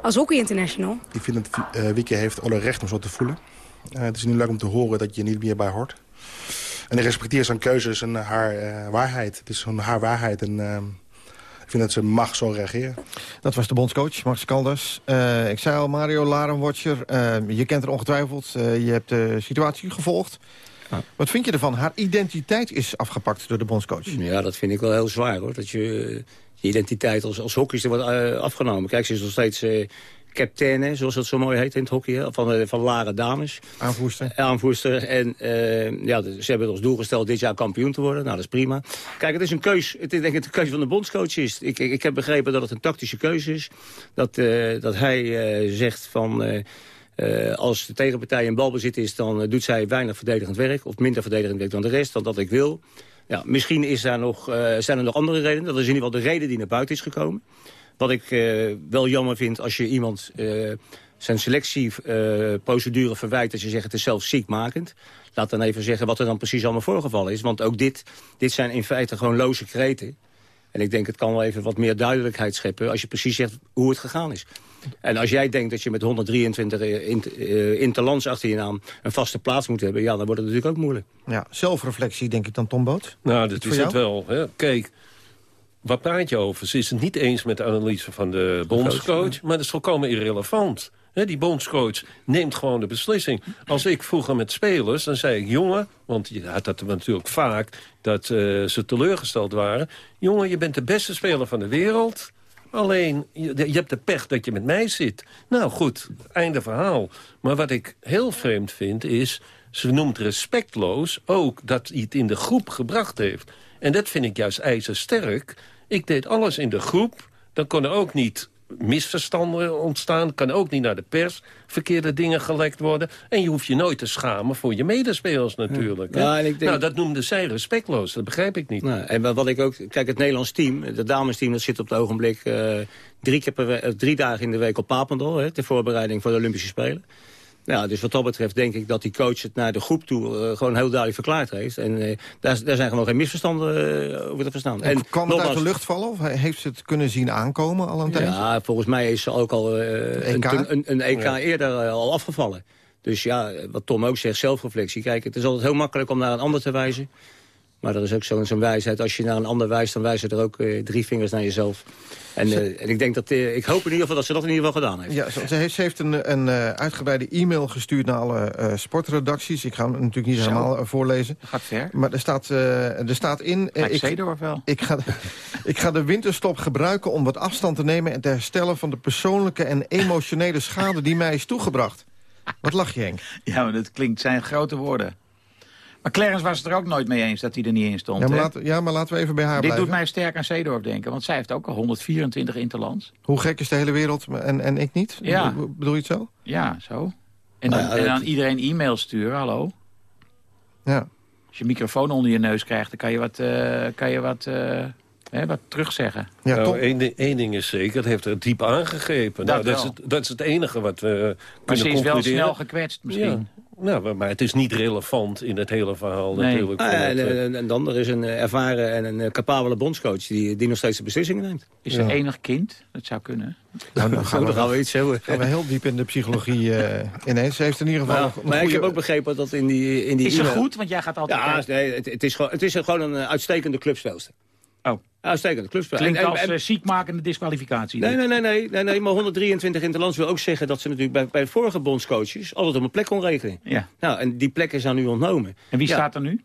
Speaker 17: als hockey international.
Speaker 18: Ik vind dat eh Wieke heeft alle recht om zo te voelen. Eh, het is niet leuk om te horen dat je niet meer bij hoort. En ik respecteer zijn keuzes en haar eh, waarheid. Het is gewoon haar waarheid en ik vind dat ze mag zo reageren.
Speaker 13: Dat was de bondscoach, Max. Eh, ik zei al, Mario Larenwatcher, eh je kent haar ongetwijfeld. Eh, je hebt de situatie gevolgd. Wat vind je ervan? Haar identiteit is afgepakt door de bondscoach.
Speaker 14: Ja, dat vind ik wel heel zwaar hoor. Dat je je identiteit als, als hockeyster wordt eh, afgenomen. Kijk, ze is nog steeds eh captaine, zoals dat zo mooi heet in het hockey. Van, eh, van Lare Dames.
Speaker 13: Aanvoerster.
Speaker 14: Aanvoerster. En ja, de- ze hebben als doel gesteld dit jaar kampioen te worden. Nou, dat is prima. Kijk, het is een keus. Het is denk ik een keuze van de bondscoach is. Ik, ik, ik heb begrepen dat het een tactische keuze is. Dat, dat hij zegt van... eh, als de tegenpartij in balbezit is, dan eh, doet zij weinig verdedigend werk. Of minder verdedigend werk dan de rest, dan dat ik wil. Ja, misschien is daar nog, eh, zijn er nog andere redenen. Dat is in ieder geval de reden die naar buiten is gekomen. Wat ik wel jammer vind als je iemand zijn selectieprocedure verwijt... dat je zegt het is zelfs ziekmakend. Laat dan even zeggen wat er dan precies allemaal voorgevallen is. Want ook dit, dit zijn in feite gewoon loze kreten. En ik denk het kan wel even wat meer duidelijkheid scheppen... als je precies zegt hoe het gegaan is. En als jij denkt dat je met 123 eh, eh, interlands achter je naam... een vaste plaats moet hebben, ja, dan wordt het natuurlijk ook moeilijk.
Speaker 13: Ja, zelfreflectie denk ik dan, Tom Boot.
Speaker 15: Nou, dat is het wel. Hè. Kijk, waar praat je over? Ze is het niet eens met de analyse van de bondscoach, maar dat is volkomen irrelevant. Hè, die bondscoach neemt gewoon de beslissing. Als ik vroeger met spelers, dan zei ik... jongen, want je had dat natuurlijk vaak, dat eh, ze teleurgesteld waren... jongen, je bent de beste speler van de wereld... Alleen, je, hebt de pech dat je met mij zit. Nou goed, einde verhaal. Maar wat ik heel vreemd vind is... ze noemt respectloos ook dat hij het in de groep gebracht heeft. En dat vind ik juist ijzersterk. Ik deed alles in de groep. Dan kon er ook niet misverstanden ontstaan. Kan ook niet naar de pers verkeerde dingen gelekt worden. En je hoeft je nooit te schamen voor je medespelers natuurlijk.
Speaker 14: Ja, en ik denk-
Speaker 15: Nou, dat noemde zij respectloos. Dat begrijp ik niet.
Speaker 14: Nou, en wa- wat ik ook, kijk, het Nederlands team, het damesteam, dat zit op het ogenblik eh, drie, keer per eh, drie dagen in de week op Papendal, hè, ter voorbereiding voor de Olympische Spelen. Ja, dus wat dat betreft denk ik dat die coach het naar de groep toe eh, gewoon heel duidelijk verklaard heeft. En eh, daar, daar zijn gewoon geen misverstanden eh, over te verstaan.
Speaker 13: En kwam het uit de lucht vallen? Of heeft ze het kunnen zien aankomen al een tijdje?
Speaker 14: Ja, volgens mij is ze ook al
Speaker 13: EK?
Speaker 14: een, een, een EK
Speaker 13: Ja.
Speaker 14: eerder al afgevallen. Dus ja, wat Tom ook zegt, zelfreflectie. Kijk, het is altijd heel makkelijk om naar een ander te wijzen. Maar dat is ook zo'n zo'n wijsheid. Als je naar een ander wijst, dan wijzen er ook eh, drie vingers naar jezelf. En, eh, en ik denk dat, eh, ik hoop in ieder geval dat ze dat in ieder geval gedaan heeft.
Speaker 13: Ja, ze, heeft, ze heeft een, een eh, uitgebreide e-mail gestuurd naar alle eh, sportredacties. Ik ga hem natuurlijk niet
Speaker 16: Zo.
Speaker 13: helemaal voorlezen.
Speaker 16: Gaat ver.
Speaker 13: Maar er staat, eh, er staat in...
Speaker 16: Seedorf wel.
Speaker 13: Ik ga, ik ga de winterstop gebruiken om wat afstand te nemen... en te herstellen van de persoonlijke en emotionele schade die mij is toegebracht. Wat lach je, Henk?
Speaker 16: Ja, maar dat klinkt zijn grote woorden. Maar Clarence was het er ook nooit mee eens dat hij er niet in stond.
Speaker 13: Ja, maar, laten, ja, maar laten we even bij haar
Speaker 16: Dit
Speaker 13: blijven.
Speaker 16: doet mij sterk aan Seedorf denken, want zij heeft ook al 124 interlands.
Speaker 13: Hoe gek is de hele wereld en, en ik niet?
Speaker 16: Ja.
Speaker 13: Be- Bedoel je het zo?
Speaker 16: Ja, zo. En dan,
Speaker 13: Nou ja,
Speaker 16: en dan iedereen e-mail sturen, hallo.
Speaker 13: Ja.
Speaker 16: Als je een microfoon onder je neus krijgt, dan kan je wat, eh, kan je wat, eh, hè, wat terugzeggen.
Speaker 15: nou, één, ding- één ding is zeker, het heeft er diep aangegrepen.
Speaker 16: Dat
Speaker 15: nou, dat, is het, dat is het enige wat we
Speaker 16: Maar
Speaker 15: kunnen
Speaker 16: ze is wel
Speaker 15: concluderen.
Speaker 16: snel gekwetst misschien.
Speaker 15: Ja. Nou, maar het is niet relevant in het hele verhaal
Speaker 14: Nee.
Speaker 15: natuurlijk.
Speaker 14: Ah, en,
Speaker 15: eh,
Speaker 14: en, en dan, er is een eh, ervaren en een eh, capabele bondscoach die, die nog steeds de beslissingen neemt.
Speaker 16: Is er enig kind? Dat zou kunnen.
Speaker 13: Nou, dan gaan we,
Speaker 14: gaan we iets hebben.
Speaker 13: gaan we heel diep in de psychologie eh, ineens. Ze heeft in ieder geval
Speaker 14: Maar,
Speaker 13: een
Speaker 14: maar ik heb ook begrepen dat in die, in die
Speaker 16: Is ze goed? Want jij gaat altijd
Speaker 14: Ja, nee, het, het, is gewoon, het is gewoon een uitstekende clubspeelster.
Speaker 16: Oh.
Speaker 14: Clubspeelster.
Speaker 16: Klinkt
Speaker 14: En- en-
Speaker 16: als
Speaker 14: en-
Speaker 16: eh, ziekmakende disqualificatie.
Speaker 14: Nee, nee, nee, nee, nee, nee, maar 123 interlands wil ook zeggen dat ze natuurlijk bij, bij de vorige bondscoaches altijd op een plek kon rekenen.
Speaker 16: Ja.
Speaker 14: Nou, en die plek is aan nu ontnomen.
Speaker 16: En wie
Speaker 14: Ja.
Speaker 16: staat er nu?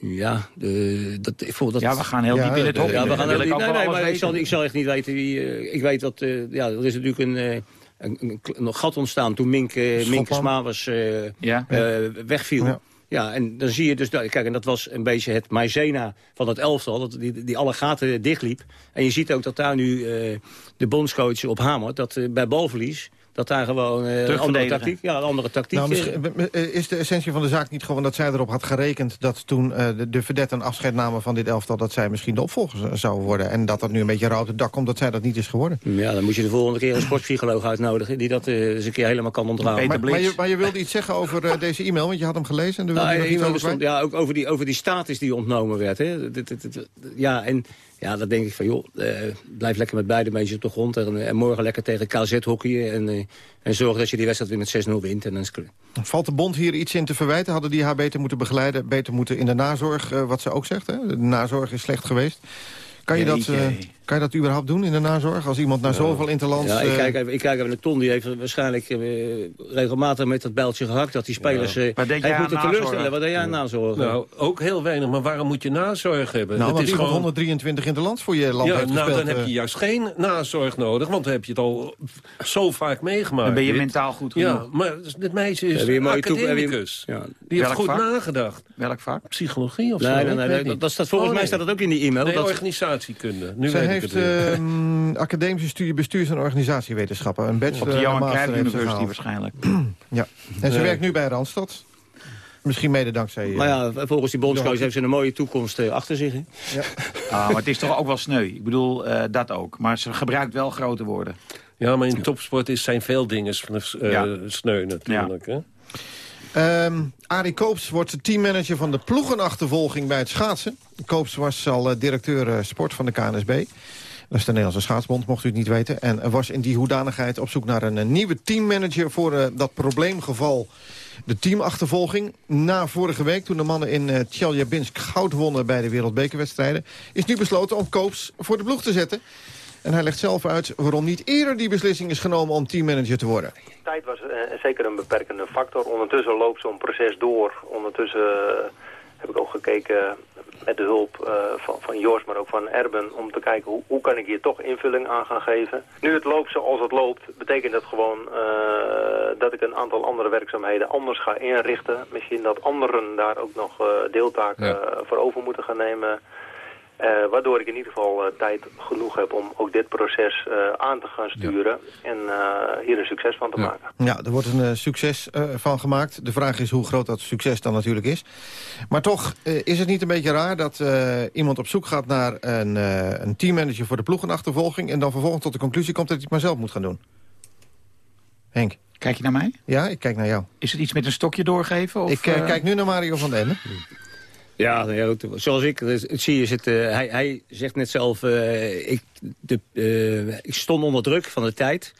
Speaker 14: Ja, de, dat, ik voel dat...
Speaker 16: Ja, we gaan heel diep in het hockey.
Speaker 14: Ja, we gaan heel
Speaker 16: ik
Speaker 14: diep. Nee, nee, maar ik zal, ik zal echt niet weten wie... eh, ik weet dat... eh, ja, er is natuurlijk een, eh, een, een, een gat ontstaan toen Mink, uh, Mink
Speaker 13: Schotland.
Speaker 14: Smavers eh,
Speaker 16: Ja.
Speaker 14: eh, wegviel.
Speaker 13: Ja.
Speaker 14: Ja. en dan zie je dus... Kijk, en dat was een beetje het maizena van het elftal. Dat die, die alle gaten dichtliep. En je ziet ook dat daar nu eh, de bondscoach op hamert. Dat eh, bij balverlies... Dat daar gewoon eh, een andere tactiek... Ja, een andere tactiek...
Speaker 13: Nou, misschien, eh, is de essentie van de zaak niet gewoon dat zij erop had gerekend... dat toen eh, de, de verdetten afscheid namen van dit elftal... dat zij misschien de opvolger zou worden. En dat dat nu een beetje rauw op het dak komt dat zij dat niet is geworden.
Speaker 14: Ja, dan moet je de volgende keer een sportpsycholoog uitnodigen... die dat eh, eens een keer helemaal kan.
Speaker 16: Peter
Speaker 13: Maar, maar, je,
Speaker 16: Blitz.
Speaker 13: maar je wilde iets zeggen over deze e-mail, want je had hem gelezen... en daar wilde
Speaker 14: Nou,
Speaker 13: je nog iets
Speaker 14: wil
Speaker 13: over
Speaker 14: er stond- ja, ook over die, over die status die ontnomen werd. Hè. Ja, en ja, dan denk ik van, joh, eh, blijf lekker met beide beentjes op de grond. En, en morgen lekker tegen KZ hockeyen. En, eh, en zorg dat je die wedstrijd weer met 6-0 wint. En dan is het.
Speaker 13: Valt de bond hier iets in te verwijten? Hadden die haar beter moeten begeleiden, beter moeten in de nazorg... eh, wat ze ook zegt, hè? de nazorg is slecht geweest. Kan je, dat, eh, kan je dat überhaupt doen in de nazorg? Als iemand naar zoveel interlands...
Speaker 14: Ja, ik
Speaker 13: eh,
Speaker 14: kijk, even, ik kijk even naar Ton. Die heeft waarschijnlijk eh, regelmatig met dat bijltje gehakt. Dat die spelers... eh
Speaker 16: Wat deed
Speaker 14: hij
Speaker 16: jij
Speaker 14: moet het teleurstellen. Wat deed jij aan nazorg?
Speaker 15: nou, ook heel weinig. Maar waarom moet je nazorg hebben?
Speaker 13: nou,
Speaker 15: het
Speaker 13: want
Speaker 15: is gewoon...
Speaker 13: 123 interlands voor je land
Speaker 15: Ja,
Speaker 13: heeft
Speaker 15: nou,
Speaker 13: gespeeld.
Speaker 15: dan heb je juist geen nazorg nodig, want dan heb je het al zo vaak meegemaakt.
Speaker 16: Dan ben je mentaal goed genoeg.
Speaker 15: Ja, maar dit meisje is
Speaker 14: een toe-
Speaker 15: academicus.
Speaker 14: je- ja.
Speaker 15: Die heeft goed
Speaker 16: vak?
Speaker 15: nagedacht.
Speaker 16: Welk vak?
Speaker 15: Psychologie of zo?
Speaker 14: Nee, nee,
Speaker 15: ik
Speaker 14: nee, dat staat, volgens
Speaker 15: Oh,
Speaker 14: mij staat dat ook in die e-mail.
Speaker 15: Nee,
Speaker 14: dat,
Speaker 15: organisatiekunde. Nu
Speaker 13: Zij
Speaker 15: weet
Speaker 13: heeft ehm, academische studie bestuurs- en organisatiewetenschappen. Een bachelor
Speaker 16: Op de Johan Cruijff University waarschijnlijk.
Speaker 13: Ja. En ze werkt nu bij Randstad. Misschien mede dankzij... eh,
Speaker 14: maar ja, volgens die bondscoach
Speaker 13: Ja.
Speaker 14: heeft ze een mooie toekomst eh, achter zich. hè.
Speaker 16: Ah, maar het is toch ook wel sneu. Ik bedoel, eh, dat ook. Maar ze gebruikt wel grote woorden.
Speaker 15: Ja, maar in topsport is, zijn veel dingen uh,
Speaker 16: Ja.
Speaker 15: sneu natuurlijk. Hè?
Speaker 13: Ehm Arie Koops wordt de teammanager van de ploegenachtervolging bij het schaatsen. Koops was al eh, directeur eh, sport van de KNSB. Dat is de Nederlandse Schaatsbond, mocht u het niet weten. En was in die hoedanigheid op zoek naar een, eh, nieuwe teammanager... voor dat probleemgeval, de teamachtervolging. Na vorige week, toen de mannen in uh, Tjeljabinsk goud wonnen... bij de wereldbekerwedstrijden... is nu besloten om Koops voor de ploeg te zetten. En hij legt zelf uit waarom niet eerder die beslissing is genomen... om teammanager te worden.
Speaker 19: Tijd was eh, zeker een beperkende factor. Ondertussen loopt zo'n proces door. Ondertussen eh, heb ik ook gekeken met de hulp eh, van, van Jos, maar ook van Erben... om te kijken hoe, hoe kan ik hier toch invulling aan gaan geven. Nu het loopt zoals het loopt, betekent dat gewoon eh, dat ik een aantal andere werkzaamheden anders ga inrichten. Misschien dat anderen daar ook nog eh, deeltaken
Speaker 15: Ja.
Speaker 19: voor over moeten gaan nemen... Eh, waardoor ik in ieder geval eh, tijd genoeg heb om ook dit proces eh, aan te gaan sturen en eh, hier een succes van te maken.
Speaker 13: Ja, er wordt een succes eh, van gemaakt. De vraag is hoe groot dat succes dan natuurlijk is. Maar toch eh, is het niet een beetje raar dat eh, iemand op zoek gaat naar een, eh, een teammanager voor de ploegenachtervolging... en dan vervolgens tot de conclusie komt dat hij het maar zelf moet gaan doen. Henk?
Speaker 16: Kijk je naar mij?
Speaker 13: Ja, ik kijk naar jou.
Speaker 16: Is het iets met een stokje doorgeven? Of,
Speaker 13: ik kijk nu naar Mario van den Ende.
Speaker 14: Ja, nou zoals ik het het zie is het, eh, hij, hij zegt net zelf, eh, ik, de, eh, ik stond onder druk van de tijd.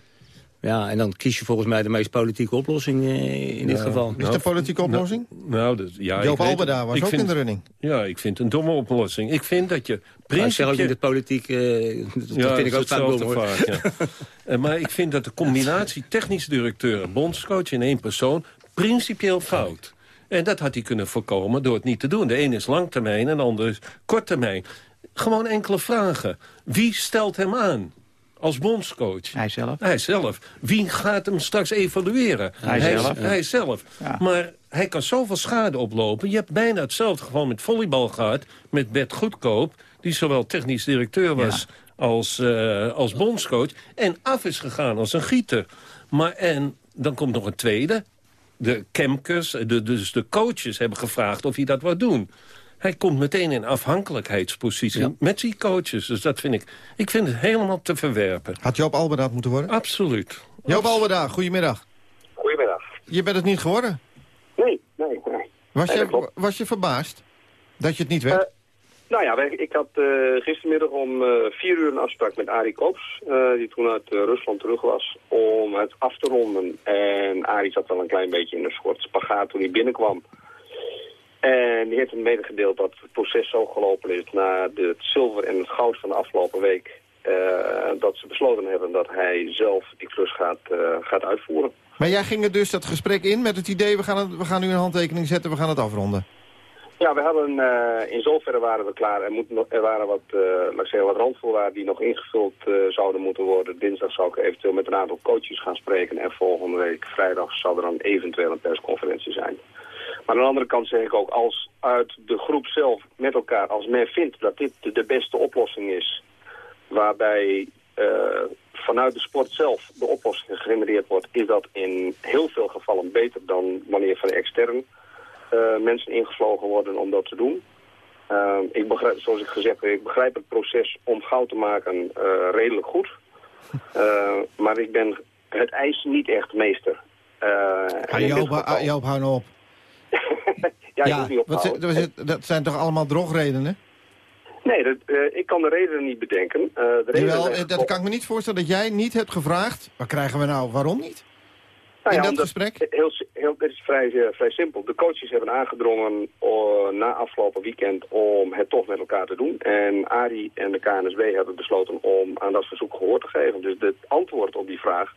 Speaker 14: Ja, en dan kies je volgens mij de meest politieke oplossing eh, in dit
Speaker 15: Ja.
Speaker 14: geval.
Speaker 13: Is het een politieke oplossing?
Speaker 15: Nou, dus, ja,
Speaker 13: Joop Albeda
Speaker 15: het.
Speaker 13: was
Speaker 15: Ik
Speaker 13: ook
Speaker 15: vind-
Speaker 13: in de running.
Speaker 15: Ja, ik vind het een domme oplossing. Ik vind dat je
Speaker 14: Maar ik zeg ook
Speaker 15: principe...
Speaker 14: niet dat politiek, eh, dat
Speaker 15: Ja,
Speaker 14: vind ik ook vaak dom
Speaker 15: vaak, ja. Eh, maar ik vind dat de combinatie technisch directeur en bondscoach in één persoon principieel fout. En dat had hij kunnen voorkomen door het niet te doen. De ene is langtermijn en de andere is korttermijn. Gewoon enkele vragen. Wie stelt hem aan? Als bondscoach.
Speaker 16: Hij zelf.
Speaker 15: Hij zelf. Wie gaat hem straks evalueren?
Speaker 16: Hij zelf.
Speaker 15: Hij zelf.
Speaker 16: Ja.
Speaker 15: Maar hij kan zoveel schade oplopen. Je hebt bijna hetzelfde gewoon met volleybal gehad. Met Bert Goedkoop. Die zowel technisch directeur was als, eh, als bondscoach. En af is gegaan als een gieter. Maar en dan komt nog een tweede. De Kemkes, de, dus de coaches hebben gevraagd of hij dat wou doen. Hij komt meteen in afhankelijkheidspositie met die coaches. Dus dat vind ik, ik vind het helemaal te verwerpen.
Speaker 13: Had Joop Albeda het moeten worden?
Speaker 15: Absoluut.
Speaker 13: Joop Albeda, goedemiddag.
Speaker 20: Goedemiddag.
Speaker 13: je bent het niet geworden?
Speaker 21: Nee, nee, nee.
Speaker 13: Was,
Speaker 21: Nee,
Speaker 13: je, was je verbaasd dat je het niet werd?
Speaker 21: Eh, nou ja, ik had eh, gistermiddag om eh, vier uur een afspraak met Arie Koops, eh, die toen uit Rusland terug was, om het af te ronden. En Arie zat wel een klein beetje in een soort spagaat toen hij binnenkwam. En die heeft hem medegedeeld dat het proces zo gelopen is na het zilver en het goud van de afgelopen week. dat ze besloten hebben dat hij zelf die klus gaat, gaat uitvoeren.
Speaker 13: Maar jij ging er dus dat gesprek in met het idee... we gaan, het, we gaan nu een handtekening zetten, we gaan het afronden.
Speaker 21: Ja, we hadden, eh, in zoverre waren we klaar. Er, moet er waren wat, eh, laat zeggen, wat randvoorwaarden die nog ingevuld eh, zouden moeten worden. Dinsdag zou ik eventueel met een aantal coaches gaan spreken. En volgende week vrijdag zou er dan eventueel een persconferentie zijn. Maar aan de andere kant zeg ik ook, als uit de groep zelf met elkaar, als men vindt dat dit de, beste oplossing is, waarbij vanuit de sport zelf de oplossing gegenereerd wordt, is dat in heel veel gevallen beter dan wanneer van extern mensen ingevlogen worden om dat te doen. Eh, ik begrijp, zoals ik gezegd heb, ik begrijp het proces om goud te maken eh, redelijk goed. Eh, maar ik ben het ijs niet echt meester. Eh, dit
Speaker 13: Joop,
Speaker 21: geval-
Speaker 13: ah, hou nou op.
Speaker 21: ja, moet niet
Speaker 13: wat zit- dat zijn toch allemaal drogredenen?
Speaker 21: Nee, dat, eh, ik kan de redenen niet bedenken. Eh, de redenen
Speaker 13: Jawel,
Speaker 21: zijn
Speaker 13: eh, dat kan ik me niet voorstellen dat jij niet hebt gevraagd. Wat krijgen we nou, waarom niet?
Speaker 21: Nou
Speaker 13: in dat
Speaker 21: omdat-
Speaker 13: gesprek?
Speaker 21: Heel, heel, het is vrij, eh, vrij simpel. De coaches hebben aangedrongen eh, na afgelopen weekend om het toch met elkaar te doen. En Arie en de KNSB hebben besloten om aan dat verzoek gehoor te geven. Dus het antwoord op die vraag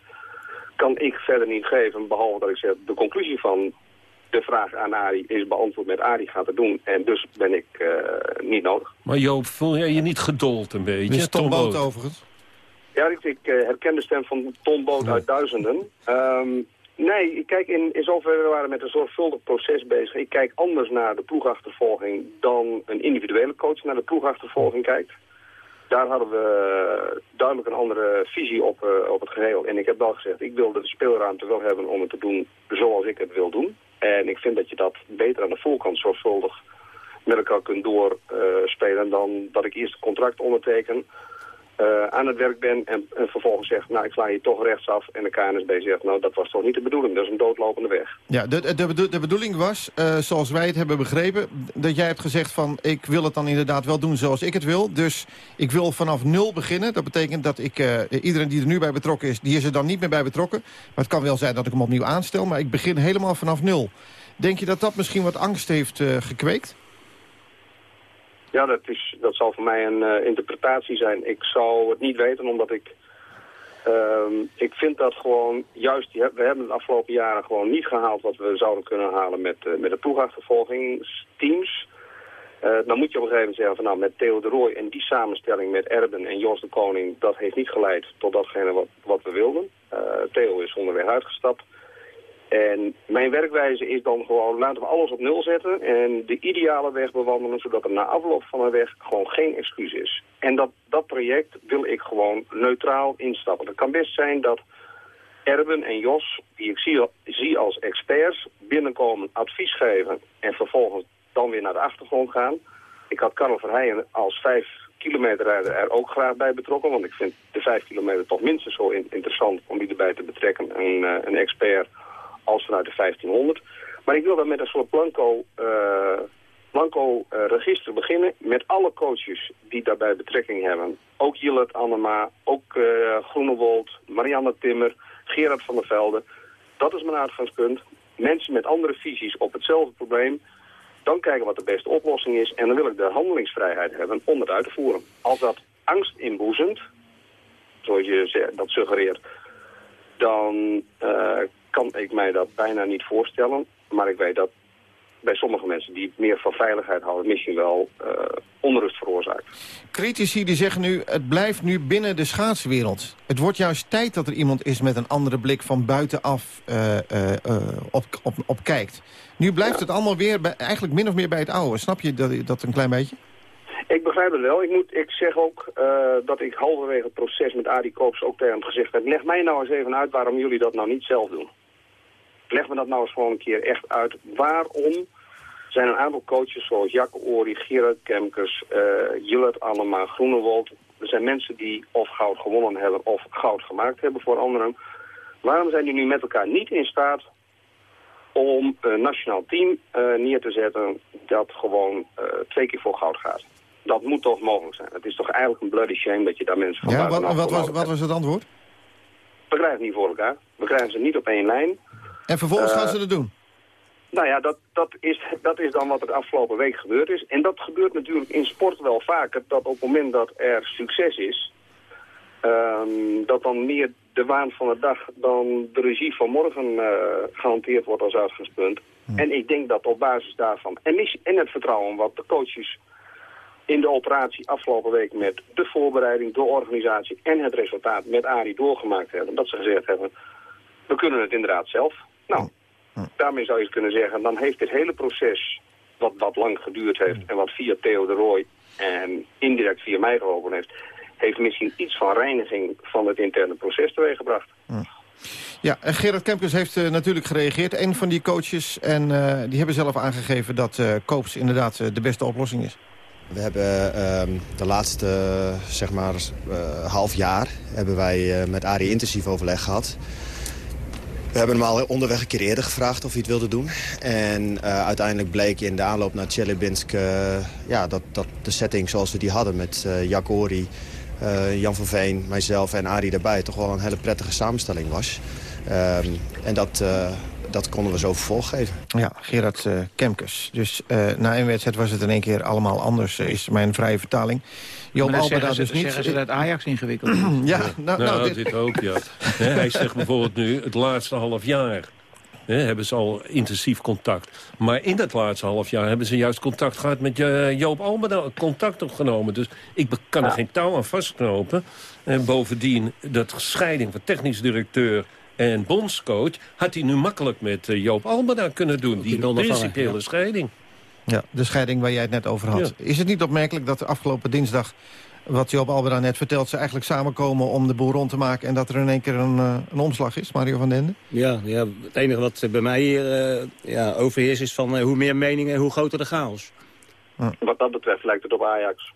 Speaker 21: kan ik verder niet geven. Behalve dat ik zeg, de conclusie van de vraag aan Arie is beantwoord met Arie gaat het doen. En dus ben ik eh, niet nodig.
Speaker 15: Maar Joop, voel jij je niet gedold een beetje?
Speaker 13: Is Tom Boot
Speaker 15: Boot.
Speaker 13: overigens.
Speaker 21: Ja, ik, ik herken de stem van Tom Boot uit Duizenden. Ehm, nee, kijk in, in zoverre waren met een zorgvuldig proces bezig. Ik kijk anders naar de ploegachtervolging dan een individuele coach naar de ploegachtervolging kijkt. Daar hadden we duidelijk een andere visie op, eh, op het geheel. En ik heb wel gezegd, ik wilde de speelruimte wel hebben om het te doen zoals ik het wil doen. En ik vind dat je dat beter aan de voorkant zorgvuldig met elkaar kunt doorspelen dan dat ik eerst een contract onderteken eh, aan het werk ben en, en vervolgens zegt, nou ik sla je toch rechtsaf. En de KNSB zegt, nou dat was toch niet de bedoeling, dat is een doodlopende weg.
Speaker 13: Ja, de, de, bedo- de bedoeling was, eh, zoals wij het hebben begrepen... dat jij hebt gezegd van, ik wil het dan inderdaad wel doen zoals ik het wil. Dus ik wil vanaf nul beginnen. Dat betekent dat ik, eh, iedereen die er nu bij betrokken is... die is er dan niet meer bij betrokken. Maar het kan wel zijn dat ik hem opnieuw aanstel. Maar ik begin helemaal vanaf nul. Denk je dat dat misschien wat angst heeft gekweekt?
Speaker 21: Ja, dat, is, dat zal voor mij een eh, interpretatie zijn. Ik zou het niet weten, omdat ik... ehm, ik vind dat gewoon, juist, we hebben de afgelopen jaren gewoon niet gehaald wat we zouden kunnen halen met, eh, met de ploegachtervolgingsteams. Eh, dan moet je op een gegeven moment zeggen van nou, met Theo de Rooij en die samenstelling met Erben en Jos de Koning, dat heeft niet geleid tot datgene wat, wat we wilden. Theo is onderweg uitgestapt. En mijn werkwijze is dan gewoon, laten we alles op nul zetten en de ideale weg bewandelen, zodat er na afloop van een weg gewoon geen excuus is. En dat, dat traject wil ik gewoon neutraal instappen. Het kan best zijn dat Erben en Jos, die ik zie, zie als experts, binnenkomen, advies geven en vervolgens dan weer naar de achtergrond gaan. Ik had Karel Verheijen als vijf kilometer rijder er ook graag bij betrokken, want ik vind de vijf kilometer toch minstens zo in- interessant om die erbij te betrekken, een, eh, een expert als vanuit de 1500. Maar ik wil dan met een soort blanco, eh, eh, register beginnen met alle coaches die daarbij betrekking hebben. Ook Jillet Annema, ook eh Groenewold, Marianne Timmer, Gerard van der Velde. Dat is mijn uitgangspunt. Mensen met andere visies op hetzelfde probleem. Dan kijken wat de beste oplossing is. En dan wil ik de handelingsvrijheid hebben om het uit te voeren. Als dat angst inboezemt, zoals je dat suggereert, dan kan ik mij dat bijna niet voorstellen. Maar ik weet dat bij sommige mensen die meer van veiligheid houden... misschien wel eh, onrust veroorzaakt.
Speaker 13: Critici die zeggen nu, het blijft nu binnen de schaatswereld. Het wordt juist tijd dat er iemand is met een andere blik van buitenaf eh, op, op, op kijkt. Nu blijft het allemaal weer bij, eigenlijk min of meer bij het oude. Snap je dat, dat een klein beetje?
Speaker 21: Ik begrijp het wel. Ik, moet, ik zeg ook dat ik halverwege het proces met Adi Koops ook tegen hem gezegd heb... leg mij nou eens even uit waarom jullie dat nou niet zelf doen. Leg me dat nou eens gewoon een keer echt uit. Waarom zijn een aantal coaches zoals Jack Ori, Gerard Kemkers, uh, Jillet Annema, Groenewold... er zijn mensen die of goud gewonnen hebben of goud gemaakt hebben voor anderen. Waarom zijn die nu met elkaar niet in staat om een nationaal team eh, neer te zetten dat gewoon eh, twee keer voor goud gaat. Dat moet toch mogelijk zijn. Het is toch eigenlijk een bloody shame dat je daar mensen van
Speaker 13: Ja, wat, wat, was, wat was het antwoord?
Speaker 21: We krijgen het niet voor elkaar. We krijgen ze niet op één lijn.
Speaker 13: En vervolgens
Speaker 21: Eh,
Speaker 13: gaan ze het doen.
Speaker 21: Nou ja, dat, dat, is, dat is dan wat er afgelopen week gebeurd is. En dat gebeurt natuurlijk in sport wel vaker. Dat op het moment dat er succes is... ehm, dat dan meer de waan van de dag dan de regie van morgen eh, gehanteerd wordt als uitgangspunt. En ik denk dat op basis daarvan... En, mis- en het vertrouwen wat de coaches in de operatie afgelopen week... met de voorbereiding, de organisatie en het resultaat met Arie doorgemaakt hebben... dat ze gezegd hebben, we kunnen het inderdaad zelf. Nou, daarmee zou je kunnen zeggen, dan heeft dit hele proces, wat, wat lang geduurd heeft en wat via Theo de Roy en indirect via mij gelopen heeft, heeft misschien iets van reiniging van het interne proces teweeggebracht.
Speaker 13: Ja, en Gerard Kempkes heeft eh, natuurlijk gereageerd, een van die coaches. En eh, die hebben zelf aangegeven dat eh Koops inderdaad de beste oplossing is.
Speaker 22: We hebben ehm, de laatste zeg maar, eh, half jaar hebben wij eh, met Arie intensief overleg gehad. We hebben hem al onderweg een keer eerder gevraagd of hij het wilde doen. En eh, uiteindelijk bleek in de aanloop naar Tjelibinsk... eh, ja, dat, dat de setting zoals we die hadden met Ori, eh, Jan van Veen, mijzelf en Arie daarbij... toch wel een hele prettige samenstelling was. Ehm, en dat, dat konden we zo vervolg geven.
Speaker 13: Ja, Gerard eh, Kemkes. Dus eh, na een wedstrijd was het in één keer allemaal anders, eh, is mijn vrije vertaling. Joop
Speaker 16: Maar dat
Speaker 13: Alberda
Speaker 16: zeggen, ze,
Speaker 13: dus niet.
Speaker 16: zeggen ze dat Ajax ingewikkeld is.
Speaker 13: ja, nou,
Speaker 15: Nou,
Speaker 13: nou,
Speaker 15: dit...
Speaker 13: dit-
Speaker 15: ook, ja. Hè, hij zegt bijvoorbeeld nu, het laatste half jaar... hè, hebben ze al intensief contact. Maar in dat laatste half jaar hebben ze juist contact gehad... met Joop Almeda, contact opgenomen. Dus ik kan er geen touw aan vastknopen. En bovendien, dat scheiding van technisch directeur en bondscoach... had hij nu makkelijk met eh, Joop Almeda kunnen doen. Die
Speaker 22: onafhankelijk,
Speaker 15: principiële
Speaker 22: ja.
Speaker 15: scheiding.
Speaker 13: Ja, de scheiding waar jij het net over had. Is het niet opmerkelijk dat afgelopen dinsdag... wat Joop Alberda net vertelt, ze eigenlijk samenkomen om de boel rond te maken... en dat er in één keer een, eh, een omslag is, Mario van den Ende?
Speaker 14: Ja, ja, het enige wat bij mij hier eh, ja, overheerst is van hoe meer meningen, hoe groter de chaos.
Speaker 21: Wat dat betreft lijkt het op Ajax.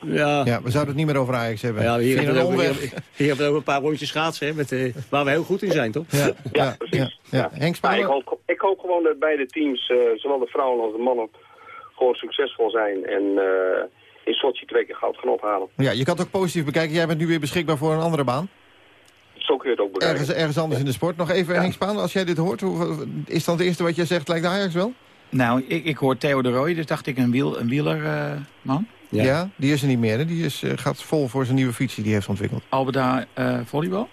Speaker 14: Ja.
Speaker 13: Ja, we zouden het niet meer over Ajax hebben.
Speaker 14: Ja, hier, hebben we ook, hier,
Speaker 13: omweg.
Speaker 14: hier hebben we ook een paar rondjes schaatsen, hè, met, eh, waar we heel goed in zijn, toch?
Speaker 13: Ja,
Speaker 21: Ja, precies.
Speaker 13: ja. Henk
Speaker 21: ik, hoop, ik hoop gewoon dat beide teams, eh, zowel de vrouwen als de mannen, gewoon succesvol zijn. En eh, in Sochi twee keer goud gaan ophalen.
Speaker 13: Ja, je kan het ook positief bekijken. Jij bent nu weer beschikbaar voor een andere baan.
Speaker 21: Zo kun je het ook bekijken.
Speaker 13: Ergens, ergens anders in de sport. Nog even, Henk Spaan, als jij dit hoort, hoe, is dan het eerste wat jij zegt, lijkt Ajax wel?
Speaker 16: Nou, ik, ik hoor Theo de Rooij, dus dacht ik een, wiel, een wielerman.
Speaker 13: Ja. die is er niet meer. Hè? Die is, eh, gaat vol voor zijn nieuwe fiets die hij heeft ontwikkeld.
Speaker 16: Albeda eh volleybal.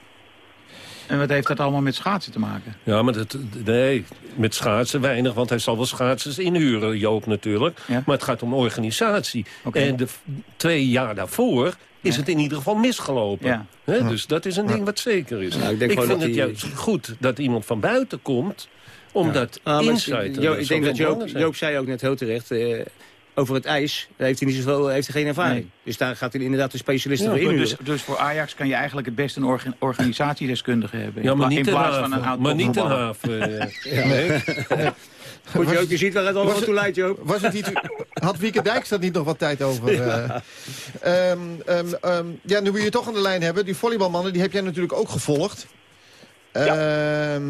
Speaker 16: En wat heeft dat allemaal met schaatsen te maken?
Speaker 15: Ja, maar dat, nee, met schaatsen weinig, want hij zal wel schaatsers inhuren, Joop natuurlijk. Maar het gaat om organisatie. En de twee jaar daarvoor is het in ieder geval misgelopen.
Speaker 16: Ja.
Speaker 15: Hè, Dus dat is een ding wat zeker is.
Speaker 14: Nou, ik
Speaker 15: ik
Speaker 14: denk gewoon
Speaker 15: vind
Speaker 14: dat
Speaker 15: het
Speaker 14: die-
Speaker 15: juist goed dat iemand van buiten komt, omdat
Speaker 14: Ah, maar
Speaker 15: insight...
Speaker 14: Jo- ik denk dat Joop, Joop zei ook net heel terecht... eh, over het ijs heeft hij, niet zoveel, heeft hij geen ervaring.
Speaker 16: Nee.
Speaker 14: Dus daar gaat hij inderdaad de specialisten
Speaker 16: Ja,
Speaker 14: voor inhuren.
Speaker 16: dus, dus voor Ajax kan je eigenlijk het beste een orga- organisatiedeskundige hebben.
Speaker 15: Ja, maar
Speaker 16: in
Speaker 15: niet
Speaker 16: in plaats van een
Speaker 15: haven.
Speaker 16: oud
Speaker 15: Maar niet
Speaker 16: voetballer.
Speaker 15: haven. eh.
Speaker 14: Ja.
Speaker 15: Nee.
Speaker 14: Goed, Joop, je ziet waar het allemaal
Speaker 13: Was
Speaker 14: toe leidt, Joop.
Speaker 13: Was het niet, had Wieke Dijkstra niet nog wat tijd over?
Speaker 14: Ja.
Speaker 13: eh? Ehm, ehm, ehm, ja, nu we je toch aan de lijn hebben, die volleybalmannen, die heb jij natuurlijk ook gevolgd. Ehm,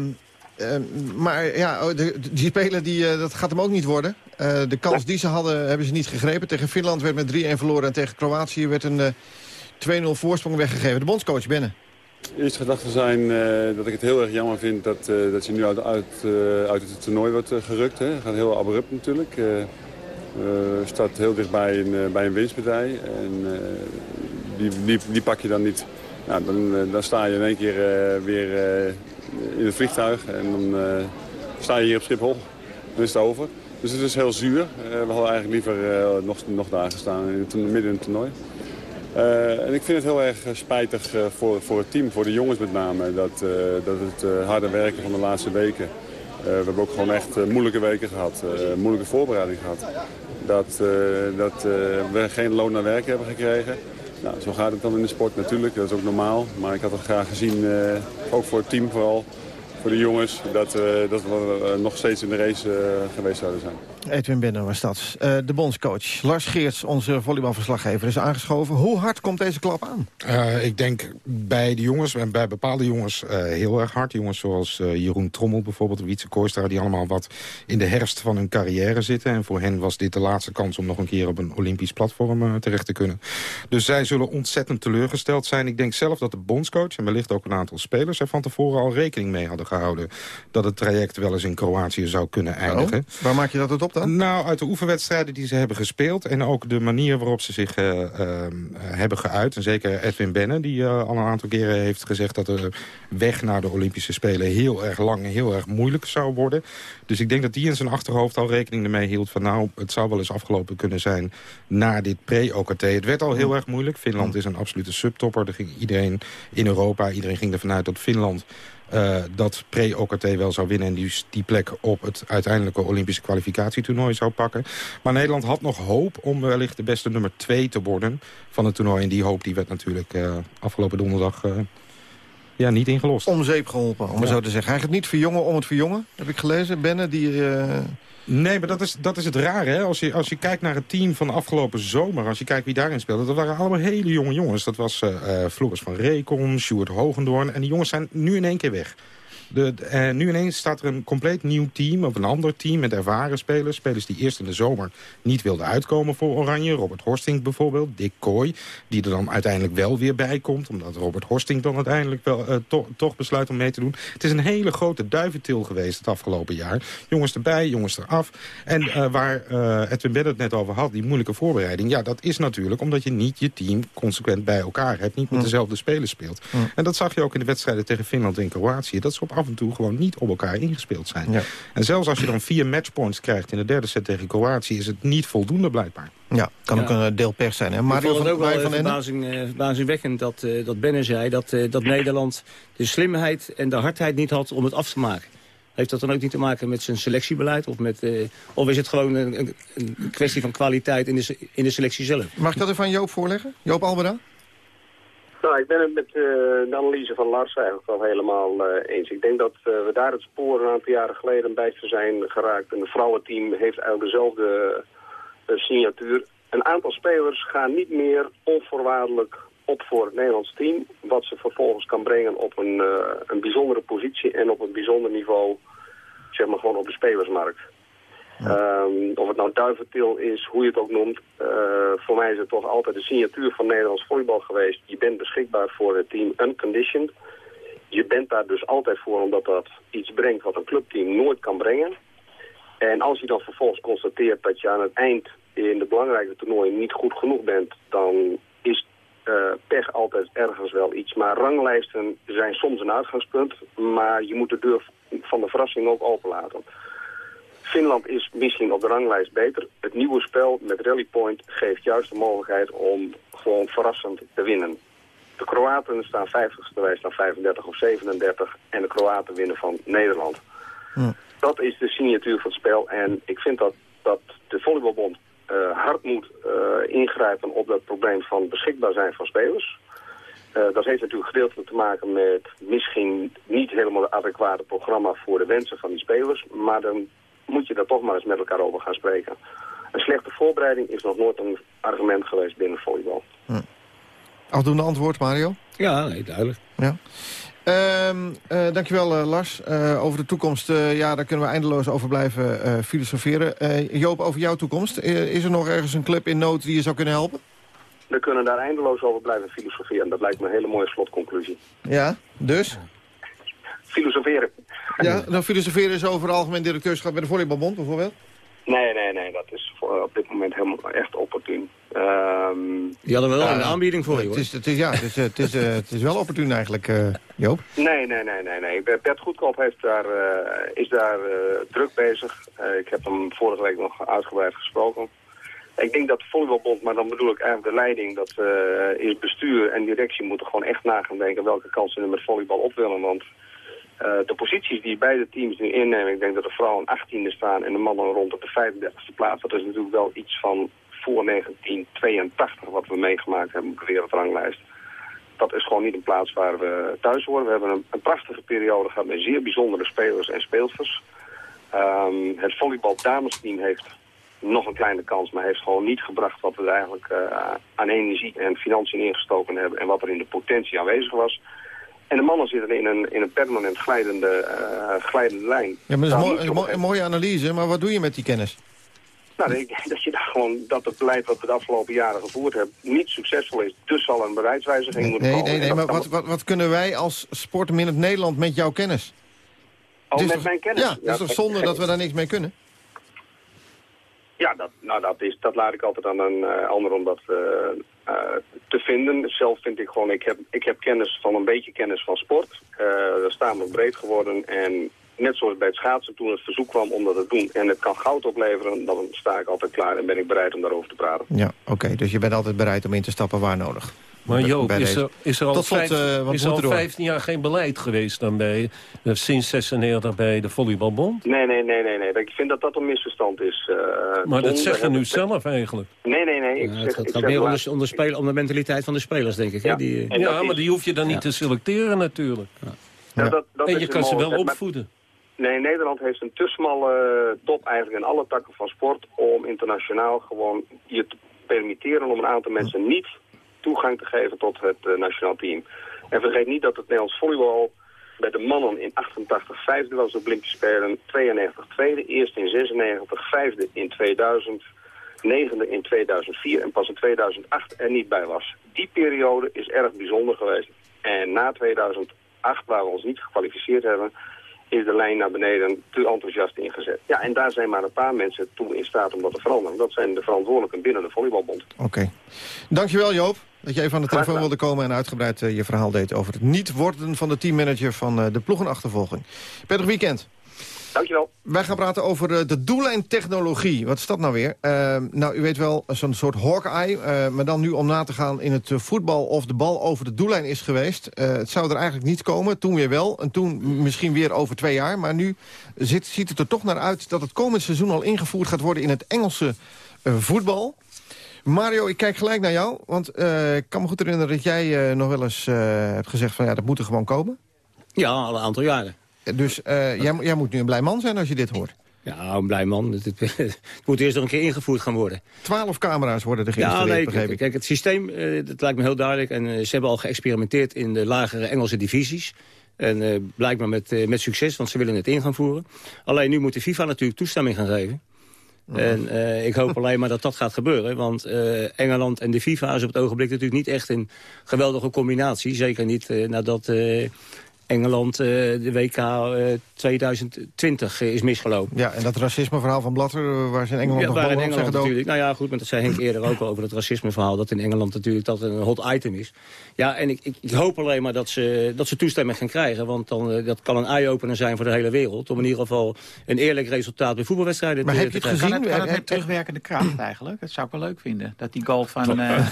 Speaker 13: maar ja, oh, de, die speler, die, eh, dat gaat hem ook niet worden. Eh, de kans die ze hadden, hebben ze niet gegrepen. Tegen Finland werd met 3-1 verloren en tegen Kroatië werd een eh, 2-0 voorsprong weggegeven. De bondscoach binnen.
Speaker 20: Eerste gedachten zijn eh, dat ik het heel erg jammer vind dat, eh, dat je nu uit, uit, eh, uit het toernooi wordt eh, gerukt. Hè. Het gaat heel abrupt natuurlijk. Eh, eh, staat heel dichtbij een, eh, bij een winstpartij. En eh, die, die, die pak je dan niet. Nou, dan, eh, dan sta je in één keer eh, weer eh, in het vliegtuig. En dan eh, sta je hier op Schiphol. Dan is het over. Dus het is heel zuur. Eh, we hadden eigenlijk liever eh, nog, nog daar gestaan in het, midden in het toernooi. En ik vind het heel erg spijtig voor, voor het team, voor de jongens met name, dat, dat het harde werken van de laatste weken. we hebben ook gewoon echt moeilijke weken gehad, eh, moeilijke voorbereiding gehad. Dat, dat we geen loon naar werk hebben gekregen. Nou, zo gaat het dan in de sport natuurlijk, dat is ook normaal. Maar ik had het graag gezien, eh, ook voor het team vooral, voor de jongens, dat, eh, dat we eh, nog steeds in de race geweest zouden zijn.
Speaker 13: Edwin Binnen was dat. Uh, de bondscoach Lars Geerts, onze volleybalverslaggever, is aangeschoven. Hoe hard komt deze klap aan?
Speaker 23: Uh, ik denk bij de jongens, en bij bepaalde jongens, uh, heel erg hard. Jongens zoals Jeroen Trommel bijvoorbeeld, Wietse Kooistra... die allemaal wat in de herfst van hun carrière zitten. En voor hen was dit de laatste kans om nog een keer op een Olympisch platform terecht te kunnen. Dus zij zullen ontzettend teleurgesteld zijn. Ik denk zelf dat de bondscoach en wellicht ook een aantal spelers... er van tevoren al rekening mee hadden gehouden... dat het traject wel eens in Kroatië zou kunnen eindigen.
Speaker 13: Oh, waar maak je dat het op dan?
Speaker 23: Nou, uit de oefenwedstrijden die ze hebben gespeeld... en ook de manier waarop ze zich uh, uh, hebben geuit. En zeker Edwin Benne, die uh, al een aantal keren heeft gezegd... dat de weg naar de Olympische Spelen heel erg lang en heel erg moeilijk zou worden. Dus ik denk dat die in zijn achterhoofd al rekening ermee hield... van nou, het zou wel eens afgelopen kunnen zijn na dit pre-OKT. Het werd al heel erg moeilijk. Finland is een absolute subtopper. Er ging iedereen in Europa, iedereen ging ervan uit dat Finland uh, dat pre-OKT wel zou winnen... en die, die plek op het uiteindelijke Olympische kwalificatietoernooi zou pakken. Maar Nederland had nog hoop om wellicht de beste nummer 2 te worden van het toernooi. En die hoop die werd natuurlijk uh, afgelopen donderdag... Uh, ja, niet ingelost.
Speaker 13: Om zeep geholpen, om ja. zo te zeggen. Hij gaat niet verjongen om het verjongen, heb ik gelezen. Benne, die...
Speaker 23: Nee, maar dat is, dat is het rare. Hè? Als, je, als je kijkt naar het team van de afgelopen zomer... als je kijkt wie daarin speelde... dat waren allemaal hele jonge jongens. Dat was uh, Floris van Rekom, Sjoerd Hogendoorn. En die jongens zijn nu in één keer weg. De, uh, nu ineens staat er een compleet nieuw team, of een ander team met ervaren spelers. Spelers die eerst in de zomer niet wilden uitkomen voor Oranje. Robert Horsting bijvoorbeeld, Dick Kooi, die er dan uiteindelijk wel weer bij komt. Omdat Robert Horsting dan uiteindelijk wel uh, to toch besluit om mee te doen. Het is een hele grote duiventil geweest het afgelopen jaar. Jongens erbij, jongens eraf. En uh, waar Edwin Bed het net over had, die moeilijke voorbereiding. Ja, dat is natuurlijk omdat je niet je team consequent bij elkaar hebt. Niet met dezelfde spelers speelt. En dat zag je ook in de wedstrijden tegen Finland en Kroatië. Dat is op af en toe gewoon niet op elkaar ingespeeld zijn. Ja. En zelfs als je dan vier matchpoints krijgt in de derde set tegen Kroatië... is het niet voldoende blijkbaar.
Speaker 13: Ja, kan ja. ook een deel pers zijn. Hè?
Speaker 14: Mario ik vond het ook wel van verbazing, uh, verbazingwekkend dat, uh, dat Benne zei... Dat, uh, dat Nederland de slimheid en de hardheid niet had om het af te maken. Heeft dat dan ook niet te maken met zijn selectiebeleid? Of, met, uh, of is het gewoon een, een, een, kwestie van kwaliteit in de, in de selectie zelf?
Speaker 13: Mag ik dat even aan Joop voorleggen? Joop Albera?
Speaker 21: Nou, ik ben het met uh, de analyse van Lars eigenlijk wel helemaal uh, eens. Ik denk dat uh, we daar het spoor een aantal jaren geleden bij zijn geraakt. En het vrouwenteam heeft eigenlijk dezelfde signatuur. Een aantal spelers gaan niet meer onvoorwaardelijk op voor het Nederlands team. Wat ze vervolgens kan brengen op een, een bijzondere positie en op een bijzonder niveau, zeg maar gewoon op de spelersmarkt. Um, of het nou duiventil is, hoe je het ook noemt. Uh, voor mij is het toch altijd de signatuur van Nederlands volleybal geweest. Je bent beschikbaar voor het team unconditioned. Je bent daar dus altijd voor omdat dat iets brengt wat een clubteam nooit kan brengen. En als je dan vervolgens constateert dat je aan het eind in de belangrijke toernooien niet goed genoeg bent... dan is uh, pech altijd ergens wel iets. Maar ranglijsten zijn soms een uitgangspunt, maar je moet de deur van de verrassing ook openlaten. Finland is misschien op de ranglijst beter. Het nieuwe spel met Rally Point geeft juist de mogelijkheid om gewoon verrassend te winnen. De Kroaten staan 50ste, wij staan 35 of 37 en de Kroaten winnen van Nederland. Hm. Dat is de signatuur van het spel en ik vind dat, dat de volleybalbond uh, hard moet uh, ingrijpen op dat probleem van beschikbaar zijn van spelers. Uh, dat heeft natuurlijk gedeeltelijk te maken met misschien niet helemaal het adequate programma voor de wensen van die spelers. Maar dan moet je daar toch maar eens met elkaar over gaan spreken. Een slechte voorbereiding is nog nooit een argument geweest binnen volleybal. Hm.
Speaker 13: Afdoende antwoord, Mario?
Speaker 14: Ja, nee, duidelijk.
Speaker 13: Ja. Uh, uh, dankjewel, uh, Lars. Uh, over de toekomst, ja, daar kunnen we eindeloos over blijven filosoferen. Joop, over jouw toekomst. is er nog ergens een club in nood die je zou kunnen helpen?
Speaker 21: We kunnen daar eindeloos over blijven filosoferen. Dat lijkt me een hele mooie slotconclusie.
Speaker 13: Ja, dus?
Speaker 21: Filosoferen.
Speaker 13: Ja, dan filosoferen is over algemeen directeurschap bij de Volleybalbond bijvoorbeeld?
Speaker 21: Nee, nee, nee, dat is voor, op dit moment helemaal echt opportun. Um,
Speaker 14: Die hadden we wel een aanbieding voor je,
Speaker 13: het is, het is, Ja, het is, het is, uh, het is wel opportun eigenlijk, uh, Joop.
Speaker 21: Nee, nee, nee, nee. nee. Bert Goedkoop heeft daar, uh, is daar druk bezig. ik heb hem vorige week nog uitgebreid gesproken. Ik denk dat de volleybalbond, maar dan bedoel ik eigenlijk de leiding, dat is bestuur en directie moeten gewoon echt na gaan denken welke kansen ze met volleybal op willen. Want uh, de posities die beide teams nu innemen, ik denk dat de vrouwen 18e staan en de mannen rond op de 35e plaats. Dat is natuurlijk wel iets van voor 1982 wat we meegemaakt hebben op de wereldranglijst. Dat is gewoon niet een plaats waar we thuis horen. We hebben een, een prachtige periode gehad met zeer bijzondere spelers en speelsters. Ehm, het volleybal damesteam heeft nog een kleine kans, maar heeft gewoon niet gebracht wat we eigenlijk eh, aan energie en financiën ingestoken hebben en wat er in de potentie aanwezig was. En de mannen zitten in een, in een permanent glijdende, eh, glijdende lijn.
Speaker 13: Ja, maar dat is
Speaker 21: Nou,
Speaker 13: mooi- een, mo- een mooie analyse, maar wat doe je met die kennis?
Speaker 21: Nou, ik denk dat je daar gewoon dat het beleid wat we de afgelopen jaren gevoerd hebben niet succesvol is. Dus zal een beleidswijziging moeten
Speaker 13: Nee,
Speaker 21: komen.
Speaker 13: nee, nee, maar wat, wat, wat kunnen wij als sportminnend Nederland met jouw kennis?
Speaker 21: Oh, met
Speaker 13: toch-
Speaker 21: mijn kennis?
Speaker 13: Ja, het is toch zonde dat we daar niks mee kunnen?
Speaker 21: Ja, dat, nou, dat, is, dat laat ik altijd aan een eh, ander om dat eh, eh, te vinden. Zelf vind ik gewoon, ik heb, ik heb kennis van een beetje kennis van sport. Eh dat is tamelijk breed geworden. En net zoals bij het schaatsen toen het verzoek kwam om dat te doen. En het kan goud opleveren, dan sta ik altijd klaar en ben ik bereid om daarover te praten.
Speaker 13: Ja, oké, dus je bent altijd bereid om in te stappen waar nodig.
Speaker 15: Maar Joop, is er, is er al,
Speaker 13: Tot slot,
Speaker 15: vijf-
Speaker 13: eh,
Speaker 15: is er al
Speaker 13: moeten door.
Speaker 15: 15 jaar geen beleid geweest dan bij, eh, sinds 96 bij de volleybalbond?
Speaker 21: Nee, nee, nee, nee, nee. Ik vind dat dat een misverstand is. eh,
Speaker 15: Maar dat zeg je nu zelf eigenlijk.
Speaker 21: Nee, nee, nee. Ik
Speaker 14: Ja,
Speaker 21: zeg,
Speaker 14: het gaat,
Speaker 21: ik
Speaker 14: gaat
Speaker 21: zeg
Speaker 14: meer om de, om, de spelen, om de mentaliteit van de spelers, denk ik. Hè?
Speaker 21: Ja.
Speaker 14: Die, eh,
Speaker 21: En
Speaker 15: ja, maar
Speaker 21: is-
Speaker 15: die hoef je dan niet
Speaker 14: Ja.
Speaker 15: te selecteren natuurlijk.
Speaker 21: Ja, dat, dat
Speaker 15: en je kan ze wel
Speaker 21: Maar-
Speaker 15: opvoeden.
Speaker 21: Nee, Nederland heeft een te smalle top eigenlijk in alle takken van sport om internationaal gewoon je te permitteren om een aantal mensen niet toegang te geven tot het eh, nationaal team. En vergeet niet dat het Nederlands volleybal bij de mannen in 88 vijfde was op Olympische Spelen, 92 tweede, eerst in 96 vijfde in 2000, negende in 2004 en pas in 2008 er niet bij was. Die periode is erg bijzonder geweest. En na 2008, waar we ons niet gekwalificeerd hebben, is de lijn naar beneden te enthousiast ingezet. Ja, en daar zijn maar een paar mensen toe in staat om dat te veranderen. Dat zijn de verantwoordelijken binnen de volleybalbond.
Speaker 13: Oké. Dankjewel Joop, dat je even aan de telefoon wilde komen... en uitgebreid eh, je verhaal deed over het niet worden van de teammanager van eh, de ploegenachtervolging. Prettig weekend.
Speaker 21: Dankjewel.
Speaker 13: Wij gaan praten over eh, de doellijntechnologie. Wat is dat nou weer? Eh, nou, u weet wel, zo'n soort Hawkeye. eh maar dan nu om na te gaan in het eh, voetbal of de bal over de doellijn is geweest. Eh, het zou er eigenlijk niet komen. Toen weer wel. En toen misschien weer over twee jaar. Maar nu zit, ziet het er toch naar uit dat het komend seizoen al ingevoerd gaat worden in het Engelse eh, voetbal. Mario, ik kijk gelijk naar jou. Want eh, ik kan me goed herinneren dat jij eh, nog wel eens eh, hebt gezegd van ja, dat moet er gewoon komen.
Speaker 14: ja, al een aantal jaren.
Speaker 13: Dus eh, jij, jij moet nu een blij man zijn als je dit hoort.
Speaker 14: Ja, een blij man. Het, het- het moet eerst nog een keer ingevoerd gaan worden.
Speaker 13: Twaalf camera's worden er
Speaker 14: Ja,
Speaker 13: geïnstalleerd,
Speaker 14: nee,
Speaker 13: begreep
Speaker 14: kijk,
Speaker 13: ik.
Speaker 14: kijk, het systeem, eh, dat lijkt me heel duidelijk. En eh, ze hebben al geëxperimenteerd in de lagere Engelse divisies. En eh, blijkbaar met, met succes, want ze willen het in gaan voeren. Alleen nu moet de FIFA natuurlijk toestemming gaan geven. En ik hoop alleen maar dat dat gaat gebeuren. Want Engeland en de FIFA is op het ogenblik natuurlijk niet echt een geweldige combinatie. Zeker niet nadat Engeland eh, de WK eh, 2020 is misgelopen.
Speaker 13: Ja, en dat racismeverhaal van Blatter, eh, waar ze in Engeland
Speaker 14: Ja,
Speaker 13: nog
Speaker 14: waar in Engeland
Speaker 13: zeggen...
Speaker 14: natuurlijk. Nou ja, goed, maar dat zei Henk eerder ook al over het racismeverhaal. Dat in Engeland natuurlijk dat een hot item is. Ja, en ik, ik, ik hoop alleen maar dat ze, dat ze toestemming gaan krijgen. Want dan, eh, dat kan een eye-opener zijn voor de hele wereld. Om in ieder geval een eerlijk resultaat bij voetbalwedstrijden
Speaker 13: Maar
Speaker 14: te,
Speaker 13: heb je het
Speaker 14: krijgen.
Speaker 16: Kan het, kan het
Speaker 13: Heb-
Speaker 16: met terugwerkende kracht eigenlijk? Dat zou ik wel leuk vinden. Dat die goal van... eh,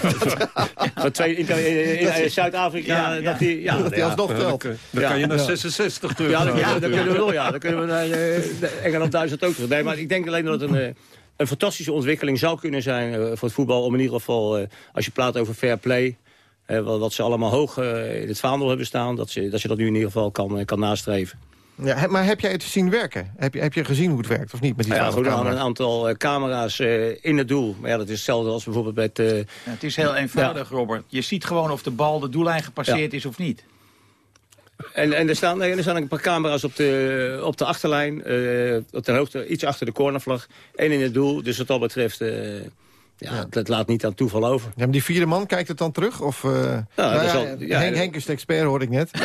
Speaker 14: Van twee, in, in- in- in Zuid-Afrika,
Speaker 16: Ja, ja.
Speaker 14: dat die... Ja,
Speaker 13: Dat die alsnog telt.
Speaker 15: Dan
Speaker 14: Ja.
Speaker 15: kan je naar
Speaker 13: Ja.
Speaker 15: 66 terug.
Speaker 14: Ja,
Speaker 15: natuurlijk.
Speaker 14: kunnen we wel. Ja, dan kunnen we naar eh, Engeland-Duitsland ook terug. Nee, maar ik denk alleen dat het een, eh, een fantastische ontwikkeling zou kunnen zijn eh, voor het voetbal. Om in ieder geval, eh, als je praat over fair play... wat, wat ze allemaal hoog in het vaandel hebben staan... Dat, ze, dat je dat nu in ieder geval kan, kan nastreven.
Speaker 13: Ja, maar heb jij het zien werken? Heb je, heb je gezien hoe het werkt of niet met die
Speaker 14: Ja, goed,
Speaker 13: camera's?
Speaker 14: een aantal camera's eh, in het doel. Maar ja, dat is hetzelfde als bijvoorbeeld met... eh,
Speaker 16: Ja, het is heel eenvoudig, Robert. Je ziet gewoon of de bal de doellijn gepasseerd is of niet.
Speaker 14: En, en er, staan, er staan een paar camera's op de, op de achterlijn. eh op de hoogte, iets achter de cornervlag. En in het doel. Dus wat dat betreft... eh, ja, Het, laat niet aan toeval over.
Speaker 13: Ja, maar die vierde man kijkt het dan terug? Of, eh, nou
Speaker 14: dat zal- ja,
Speaker 13: Henk,
Speaker 14: ja.
Speaker 13: Henk is de expert, hoorde ik net.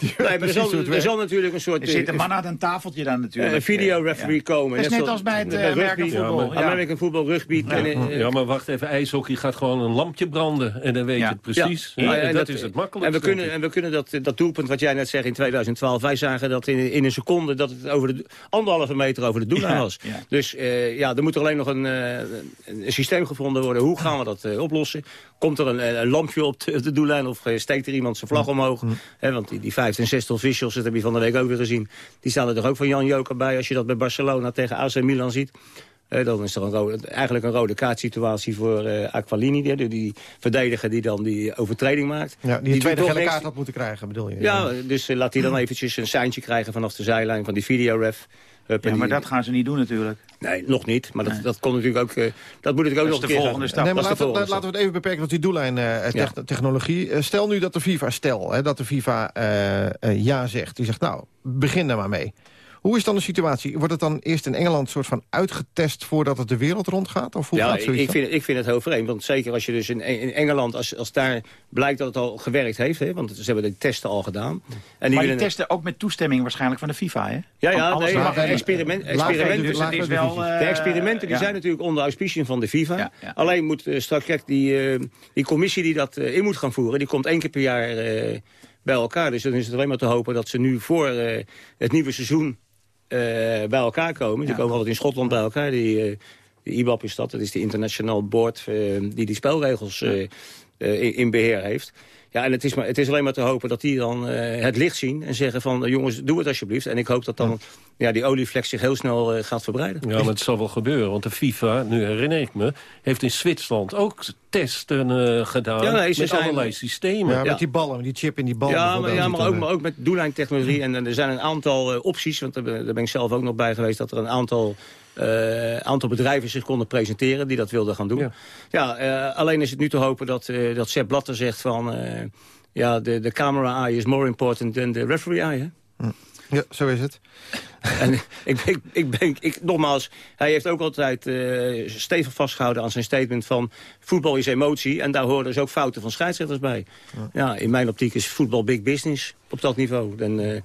Speaker 14: Nee, maar er zal, er zal natuurlijk een soort...
Speaker 16: Er zit een
Speaker 14: eh,
Speaker 16: man aan een tafeltje dan natuurlijk.
Speaker 14: een videoreferee
Speaker 16: Ja.
Speaker 14: komen.
Speaker 16: Dat is net
Speaker 14: zoals-
Speaker 16: als bij het
Speaker 14: bij
Speaker 16: eh,
Speaker 14: rugby.
Speaker 16: American
Speaker 15: Ja,
Speaker 16: voetbal.
Speaker 14: American voetbal, rugby. En, eh,
Speaker 15: Ja, maar wacht even, ijshockey gaat gewoon een lampje branden. En dan weet
Speaker 16: Ja.
Speaker 15: je het precies.
Speaker 14: Ja,
Speaker 15: En
Speaker 14: en
Speaker 15: dat, is het makkelijkste.
Speaker 14: En we kunnen, en we kunnen dat, dat doelpunt wat jij net zegt in 2012... wij zagen dat in, in een seconde dat het over de, anderhalve meter over de doellijn
Speaker 16: Ja,
Speaker 14: was.
Speaker 16: ja.
Speaker 14: Dus eh, ja, er moet er alleen nog een, eh, een systeem gevonden worden. Hoe gaan we dat eh, oplossen? Komt er een, een lampje op de, de doellijn of eh, steekt er iemand zijn vlag omhoog? Hè, want die, die 65 officials, dat heb je van de week ook weer gezien... die staan er toch ook van Jan Joker bij als je dat bij Barcelona tegen AC Milan ziet... Eh, dan is er een rode, eigenlijk een rode kaartsituatie voor eh Aqualini, die, die verdediger die dan die overtreding maakt.
Speaker 13: Ja, die tweede gele kaart had moeten krijgen, bedoel je?
Speaker 14: Ja, dus eh, laat hij dan eventjes een seintje krijgen vanaf de zijlijn van die videoref.
Speaker 16: Ja, maar dat gaan ze niet doen natuurlijk.
Speaker 14: Nee, nog niet. Maar dat, dat komt natuurlijk ook... eh, dat moet natuurlijk ook
Speaker 16: Dat
Speaker 14: nog een
Speaker 16: de
Speaker 14: keer
Speaker 16: volgende stap.
Speaker 13: Nee, maar
Speaker 14: Dat is de
Speaker 13: laten, we-
Speaker 14: volgende
Speaker 13: laten we het even beperken tot die doellijn eh. Eh, stel nu dat de FIFA, stel hè, dat de FIFA ja zegt. Die zegt, nou, begin daar maar mee. Hoe is dan de situatie? Wordt het dan eerst in Engeland soort van uitgetest voordat het de wereld rondgaat? Of hoe
Speaker 14: ja,
Speaker 13: gaat
Speaker 14: ik,
Speaker 13: zoiets
Speaker 14: ik,
Speaker 13: dan?
Speaker 14: vind, ik vind het heel vreemd. Want zeker als je dus in, in Engeland, als, als daar blijkt dat het al gewerkt heeft... Hè, want ze hebben de testen al gedaan. En
Speaker 16: maar die testen ook met toestemming waarschijnlijk van de FIFA, hè?
Speaker 14: Ja, ja, nee, maar experiment, experimenten,
Speaker 16: dus het is wel, eh,
Speaker 14: de experimenten die
Speaker 16: ja.
Speaker 14: zijn natuurlijk onder auspiciën van de FIFA.
Speaker 16: Ja, ja.
Speaker 14: Alleen moet eh, straks, kijk, die, eh, die commissie die dat eh, in moet gaan voeren... die komt één keer per jaar eh, bij elkaar. Dus dan is het alleen maar te hopen dat ze nu voor eh, het nieuwe seizoen bij elkaar komen. Die komen altijd in Schotland bij elkaar. Die, eh, de IBAP is dat, dat is de International Board eh, die die spelregels eh, eh, in, in beheer heeft. Ja, en het is, maar, het is alleen maar te hopen dat die dan eh, het licht zien... en zeggen van, eh, jongens, doe het alsjeblieft. En ik hoop dat dan ja, die olievlek zich heel snel eh, gaat verbreiden.
Speaker 15: Ja, maar het zal wel gebeuren. Want de FIFA, nu herinner ik me, heeft in Zwitserland ook testen eh, gedaan.
Speaker 14: Ja, nee, ze
Speaker 15: met
Speaker 14: zijn-
Speaker 15: allerlei systemen.
Speaker 13: Ja, met die ballen, met die chip in die bal.
Speaker 14: Ja, maar, ja, maar, ook, maar ook met doellijntechnologie. En, eh, er zijn een aantal opties, want daar ben, daar ben ik zelf ook nog bij geweest... dat er een aantal, eh, aantal bedrijven zich konden presenteren die dat wilden gaan doen. Ja, eh, alleen is het nu te hopen dat, eh dat Sepp Blatter zegt van... ja, de, de camera eye is more important than the referee eye, hè?
Speaker 13: Ja, zo is het.
Speaker 14: En ik, ik, ik ben, ik, nogmaals, hij heeft ook altijd stevig vastgehouden aan zijn statement van... voetbal is emotie en daar horen dus ook fouten van scheidsrechters bij. Ja, in mijn optiek is voetbal big business op dat niveau. En,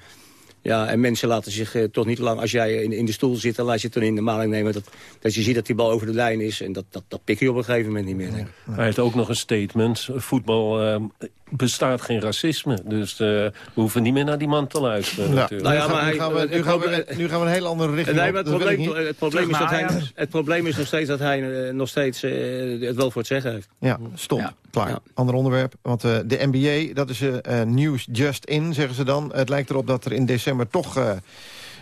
Speaker 14: ja, en mensen laten zich eh, toch niet lang... als jij in, in de stoel zit, dan laat je het dan in de maling nemen... Dat, dat je ziet dat die bal over de lijn is. En dat, dat, dat pik je op een gegeven moment niet meer.
Speaker 15: Hij heeft ook nog een statement. Voetbal eh, bestaat geen racisme. Dus eh, we hoeven niet meer naar die man te luisteren.
Speaker 13: Ja,
Speaker 15: natuurlijk.
Speaker 13: nu, gaan, nu, gaan we, nu, gaan we, nu gaan we een hele andere richting
Speaker 14: Nee,
Speaker 13: op.
Speaker 14: maar het probleem, het, probleem is dat hij, het probleem is nog steeds dat hij eh, nog steeds eh, het wel voor het zeggen heeft.
Speaker 13: Ja, stop. Klaar. Ander onderwerp. Want eh, de NBA, dat is nieuws just in, zeggen ze dan. Het lijkt erop dat er in december toch eh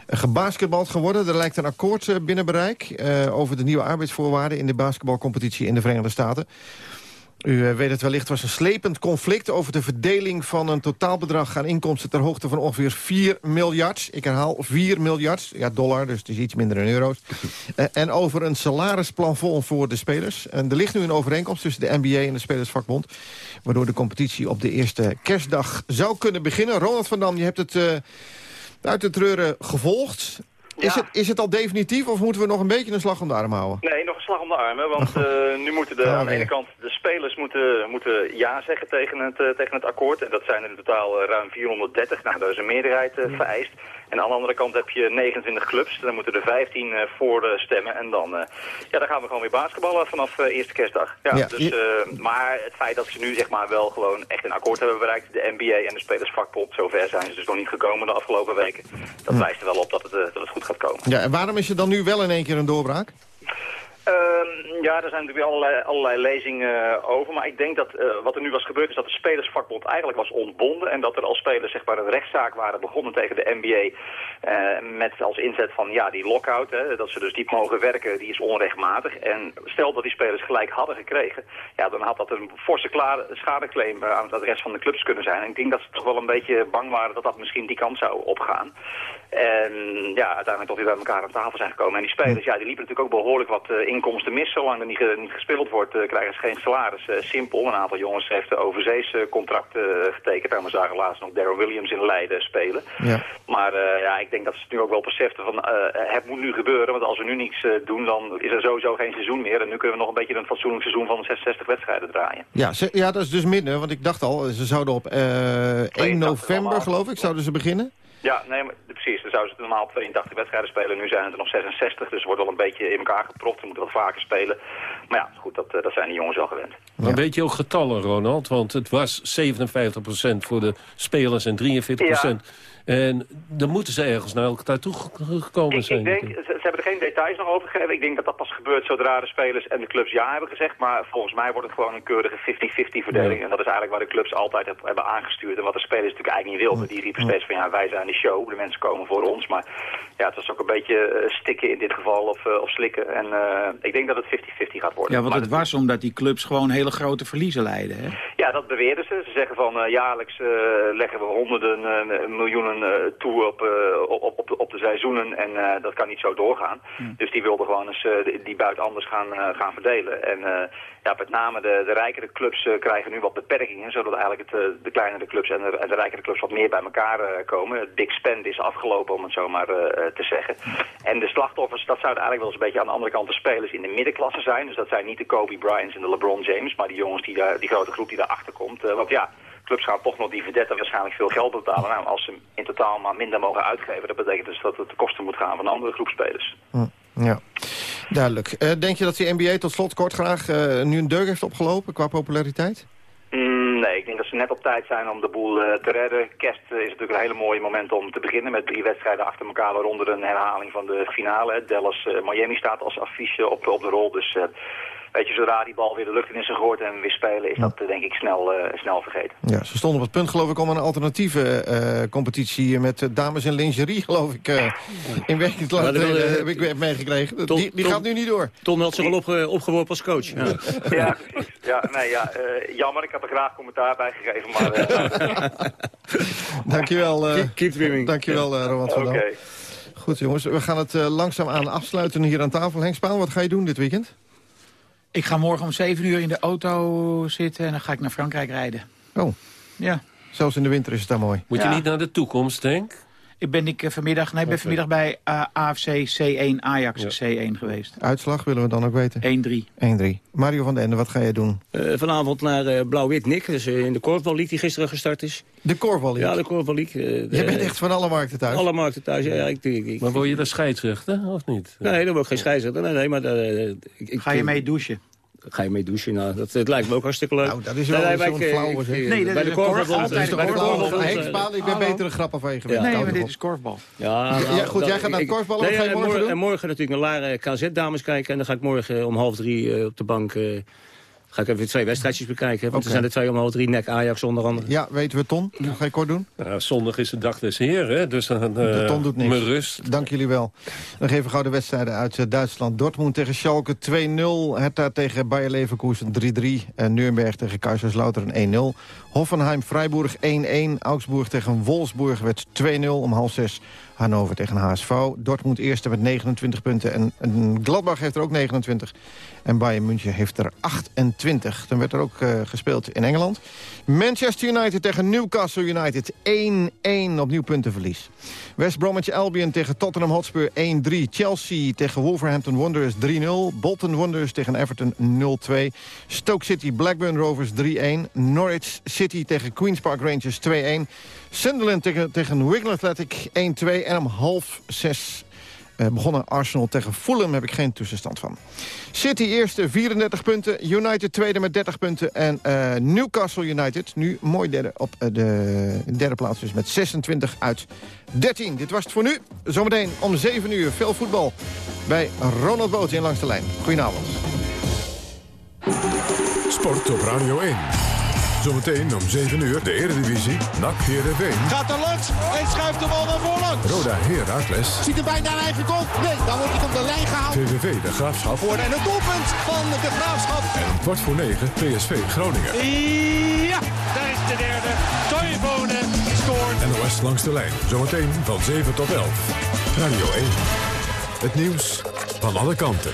Speaker 13: gebasketbald geworden. Er lijkt een akkoord binnen bereik eh, over de nieuwe arbeidsvoorwaarden... in de basketbalcompetitie in de Verenigde Staten. U eh, weet het wellicht, was een slepend conflict over de verdeling van een totaalbedrag aan inkomsten ter hoogte van ongeveer 4 miljard. Ik herhaal 4 miljard, ja dollar, dus het is iets minder in euro's. Eh, en over een salarisplafond voor de spelers. En er ligt nu een overeenkomst tussen de NBA en de Spelersvakbond, waardoor de competitie op de eerste kerstdag zou kunnen beginnen. Ronald van Dam, je hebt het eh, uit de treuren gevolgd. Is, het, is het al definitief of moeten we nog een beetje een slag om de arm houden?
Speaker 24: Nee, nog een slag om de armen. Want eh, nu moeten de,
Speaker 13: Ah,
Speaker 24: aan de ene kant de spelers moeten, moeten ja zeggen tegen het, eh, tegen het akkoord. En dat zijn er in totaal eh, ruim 430. Nou, daar is een meerderheid vereist. En aan de andere kant heb je 29 clubs. Daar moeten er 15 eh, voor stemmen. En dan, ja, dan gaan we gewoon weer basketballen vanaf eerste kerstdag. Ja,
Speaker 13: Ja,
Speaker 24: dus, maar het feit dat ze nu zeg maar wel gewoon echt een akkoord hebben bereikt. De NBA en de spelersvakbond. Zover zijn ze dus nog niet gekomen de afgelopen weken. Dat wijst er wel op dat het, dat het goed gaat komen.
Speaker 13: Ja, en waarom is er dan nu wel in één keer een doorbraak?
Speaker 24: Ehm, ja, er zijn natuurlijk allerlei, allerlei lezingen eh, over. Maar ik denk dat eh, wat er nu was gebeurd is dat de spelersvakbond eigenlijk was ontbonden. En dat er al spelers zeg maar, een rechtszaak waren begonnen tegen de NBA. eh, met als inzet van ja, die lockout, hè, dat ze dus niet mogen werken, die is onrechtmatig. En stel dat die spelers gelijk hadden gekregen, ja, dan had dat een forse klaar- schadeclaim aan het adres van de clubs kunnen zijn. En ik denk dat ze toch wel een beetje bang waren dat dat misschien die kant zou opgaan. En ja, uiteindelijk toch weer bij elkaar aan tafel zijn gekomen. En die spelers, ja, die liepen natuurlijk ook behoorlijk wat eh, inkomsten mis. Zolang er niet, niet gespeeld wordt, eh, krijgen ze geen salaris. Eh, simpel, een aantal jongens heeft overzees eh, contract eh, getekend. En we zagen laatst nog Darren Williams in Leiden spelen.
Speaker 13: Ja.
Speaker 24: Maar ja, ik denk dat ze het nu ook wel beseften van eh, het moet nu gebeuren. Want als we nu niets doen, dan is er sowieso geen seizoen meer. En nu kunnen we nog een beetje een fatsoenlijk seizoen van 66 wedstrijden draaien.
Speaker 13: Ja, ze- ja, dat is dus minder, want ik dacht al, ze zouden op eh 1 november, geloof ik, zouden ze beginnen.
Speaker 24: Ja, nee, maar precies. Dan zouden ze normaal 82 wedstrijden spelen. Nu zijn het er nog 66, dus er wordt wel een beetje in elkaar gepropt. Ze moeten wat vaker spelen. Maar ja, goed, dat, eh, dat zijn die jongens wel gewend.
Speaker 15: Maar weet je ook getallen, Ronald? Want het was 57% voor de spelers en 43%. En dan moeten ze ergens naar elkaar toe ge- gekomen zijn.
Speaker 24: ik denk, ze, ze hebben er geen details nog over gegeven. Ik denk dat dat pas gebeurt zodra de spelers en de clubs ja hebben gezegd. Maar volgens mij wordt het gewoon een keurige 50-50 verdeling.
Speaker 15: Ja.
Speaker 24: En dat is eigenlijk waar de clubs altijd heb- hebben aangestuurd. En wat de spelers natuurlijk eigenlijk niet wilden. Die riepen steeds van ja, wij zijn de show. De mensen komen voor ons. Maar ja, het was ook een beetje eh, stikken in dit geval of, eh, of slikken. En eh, ik denk dat het 50-50 gaat worden.
Speaker 16: Ja, want
Speaker 24: Maar
Speaker 16: het was omdat die clubs gewoon hele grote verliezen leiden. Hè?
Speaker 24: Ja, dat beweren ze. Ze zeggen van uh, jaarlijks uh, leggen we honderden miljoenen toe op, op, op, op, de seizoenen en dat kan niet zo doorgaan. Dus die wilden gewoon eens die buit anders gaan, gaan verdelen. En ja, met name de, de rijkere clubs krijgen nu wat beperkingen, zodat eigenlijk het, de kleinere clubs en de, de rijkere clubs wat meer bij elkaar komen. Het big spend is afgelopen, om het zo maar te zeggen. En de slachtoffers, dat zouden eigenlijk wel eens een beetje aan de andere kant de spelers in de middenklasse zijn. Dus dat zijn niet de Kobe Bryants en de LeBron James, maar die jongens, die, daar, die grote groep die daarachter komt. Uh, want ja, clubs gaan toch nog dividendet waarschijnlijk veel geld betalen. Nou, als ze in totaal maar minder mogen uitgeven, dat betekent dus dat het de kosten moet gaan van andere groepspelers.
Speaker 13: Hm, ja, duidelijk. Denk je dat die NBA tot slot kort graag nu een deuk heeft opgelopen qua populariteit?
Speaker 24: Nee, ik denk dat ze net op tijd zijn om de boel uh, te redden. Kerst is natuurlijk een hele mooie moment om te beginnen met drie wedstrijden achter elkaar, waaronder een herhaling van de finale. Dallas-Miami staat als affiche op, op de rol, dus weet je, zodra die bal weer de lucht in is gegooid en weer spelen, is dat denk ik snel, uh, snel vergeten.
Speaker 13: Ja, ze stonden op het punt geloof ik om een alternatieve uh, competitie met dames in lingerie, geloof ik, uh, in werking te laten heb ik meegekregen. Die, die gaat nu niet door.
Speaker 14: Tom had zich al opge opgeworpen als coach.
Speaker 24: Ja, ja, ja, nee, ja jammer, ik had er graag commentaar bij gegeven, maar...
Speaker 13: dankjewel,
Speaker 14: keep, keep dreaming.
Speaker 13: Dankjewel, Roland van Dam. Goed jongens, we gaan het langzaam aan afsluiten hier aan tafel. Henk Spaan, wat ga je doen dit weekend?
Speaker 16: Ik ga morgen om 7 uur in de auto zitten en dan ga ik naar Frankrijk rijden.
Speaker 13: Oh.
Speaker 16: Ja.
Speaker 13: Zelfs in de winter is het daar mooi.
Speaker 15: Moet je niet naar de toekomst, denk
Speaker 16: ben ik vanmiddag, nee, ik ben vanmiddag bij uh, AFC C1 Ajax C1 geweest.
Speaker 13: Uitslag willen we dan ook weten?
Speaker 16: 1-3.
Speaker 13: 1-3. Mario van den Ende, wat ga jij doen?
Speaker 14: Uh, vanavond naar uh, Blauw-Wit Nick, dus in de Korfbal League die gisteren gestart is.
Speaker 13: De Korfbal League?
Speaker 14: Ja, de Korfbal League.
Speaker 13: Jij bent echt van alle markten thuis?
Speaker 14: Alle markten thuis, ja. ik, ik, ik,
Speaker 15: maar word je daar scheidsrechter, of niet?
Speaker 14: Nee, dan word ik geen scheidsrechter. Nee, nee, maar,
Speaker 16: ga je mee douchen?
Speaker 14: Ga je mee douchen. Nou, dat, het lijkt me ook hartstikke leuk.
Speaker 13: Nou, dat is wel nee, zo'n flauwe
Speaker 16: zeg. Nee, bij de korfbal. Altijd
Speaker 13: bij de korfbal. Ik ben betere grappen van je geweest.
Speaker 16: Nee, maar dit is korfbal.
Speaker 13: Ja, ja goed, jij gaat naar korfballen. Wat ga je morgen doen?
Speaker 14: En morgen natuurlijk naar Laren KZ-dames kijken. En dan ga ik morgen om half drie op de bank Ga ik even twee wedstrijdjes bekijken. Want er zijn er twee om half drie. Nek Ajax onder andere.
Speaker 13: Ja, weten we Ton. Wat ga je kort doen?
Speaker 15: Nou, zondag is de dag des heren. Dus dan uh,
Speaker 13: de Ton doet niks.
Speaker 15: Mijn rust.
Speaker 13: Dank jullie wel. Dan geven we gauw de wedstrijden uit uh, Duitsland. Dortmund tegen Schalke 2-0. Hertha tegen Bayer Leverkusen 3-3. En Nuremberg tegen Kaiserslautern 1-0. Hoffenheim, Freiburg 1-1. Augsburg tegen Wolfsburg werd 2-0 om half 6. Hannover tegen HSV. Dortmund eerste met 29 punten. En, Gladbach heeft er ook 29. En Bayern München heeft er 28. Dan werd er ook uh, gespeeld in Engeland. Manchester United tegen Newcastle United 1-1 opnieuw puntenverlies. West Bromwich Albion tegen Tottenham Hotspur 1-3. Chelsea tegen Wolverhampton Wanderers 3-0. Bolton Wanderers tegen Everton 0-2. Stoke City Blackburn Rovers 3-1. Norwich City tegen Queen's Park Rangers 2-1. Sunderland tegen, tegen Wigan Athletic 1-2. En om half zes uh, begonnen Arsenal tegen Fulham, heb ik geen tussenstand van. City eerste, 34 punten. United tweede met 30 punten. En uh, Newcastle United, nu mooi derde op uh, de derde plaats. Dus met 26 uit 13. Dit was het voor nu. Zometeen om 7 uur veel voetbal bij Ronald Boot in Langs de Lijn. Goedenavond.
Speaker 25: Sport op Radio 1. Zometeen om 7 uur de Eredivisie. NAC Heerenveen.
Speaker 26: Gaat er langs en schuift de bal naar voorlangs.
Speaker 25: Roda Heracles.
Speaker 26: Ziet er bijna een eigen goal. Nee, dan wordt hij op de lijn gehaald.
Speaker 25: VVV de Graafschap.
Speaker 26: Voor en het doelpunt van de Graafschap.
Speaker 25: En kwart voor 9 PSV Groningen.
Speaker 26: Ja, daar is de derde. Toivonen scoort.
Speaker 25: NOS langs de lijn. Zometeen van 7 tot 11. Radio 1. Het nieuws van alle kanten.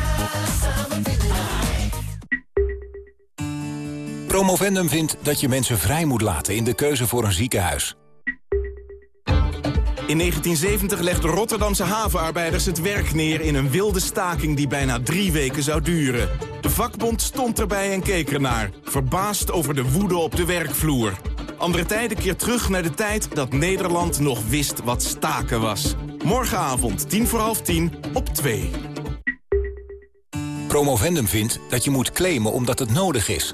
Speaker 27: Promovendum vindt dat je mensen vrij moet laten in de keuze voor een ziekenhuis.
Speaker 28: In 1970 legden Rotterdamse havenarbeiders het werk neer... in een wilde staking die bijna drie weken zou duren. De vakbond stond erbij en keek ernaar, verbaasd over de woede op de werkvloer. Andere tijden keer terug naar de tijd dat Nederland nog wist wat staken was. Morgenavond, tien voor half tien, op 2.
Speaker 27: Promovendum vindt dat je moet claimen omdat het nodig is.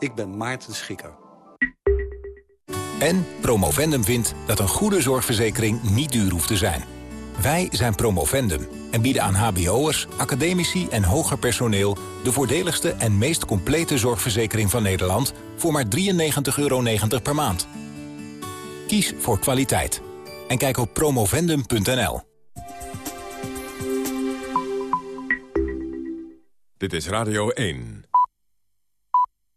Speaker 29: Ik ben Maarten Schikker.
Speaker 27: En Promovendum vindt dat een goede zorgverzekering niet duur hoeft te zijn. Wij zijn Promovendum en bieden aan hbo'ers, academici en hoger personeel... de voordeligste en meest complete zorgverzekering van Nederland... voor maar 93,90 euro per maand. Kies voor kwaliteit. En kijk op promovendum.nl.
Speaker 25: Dit is Radio 1.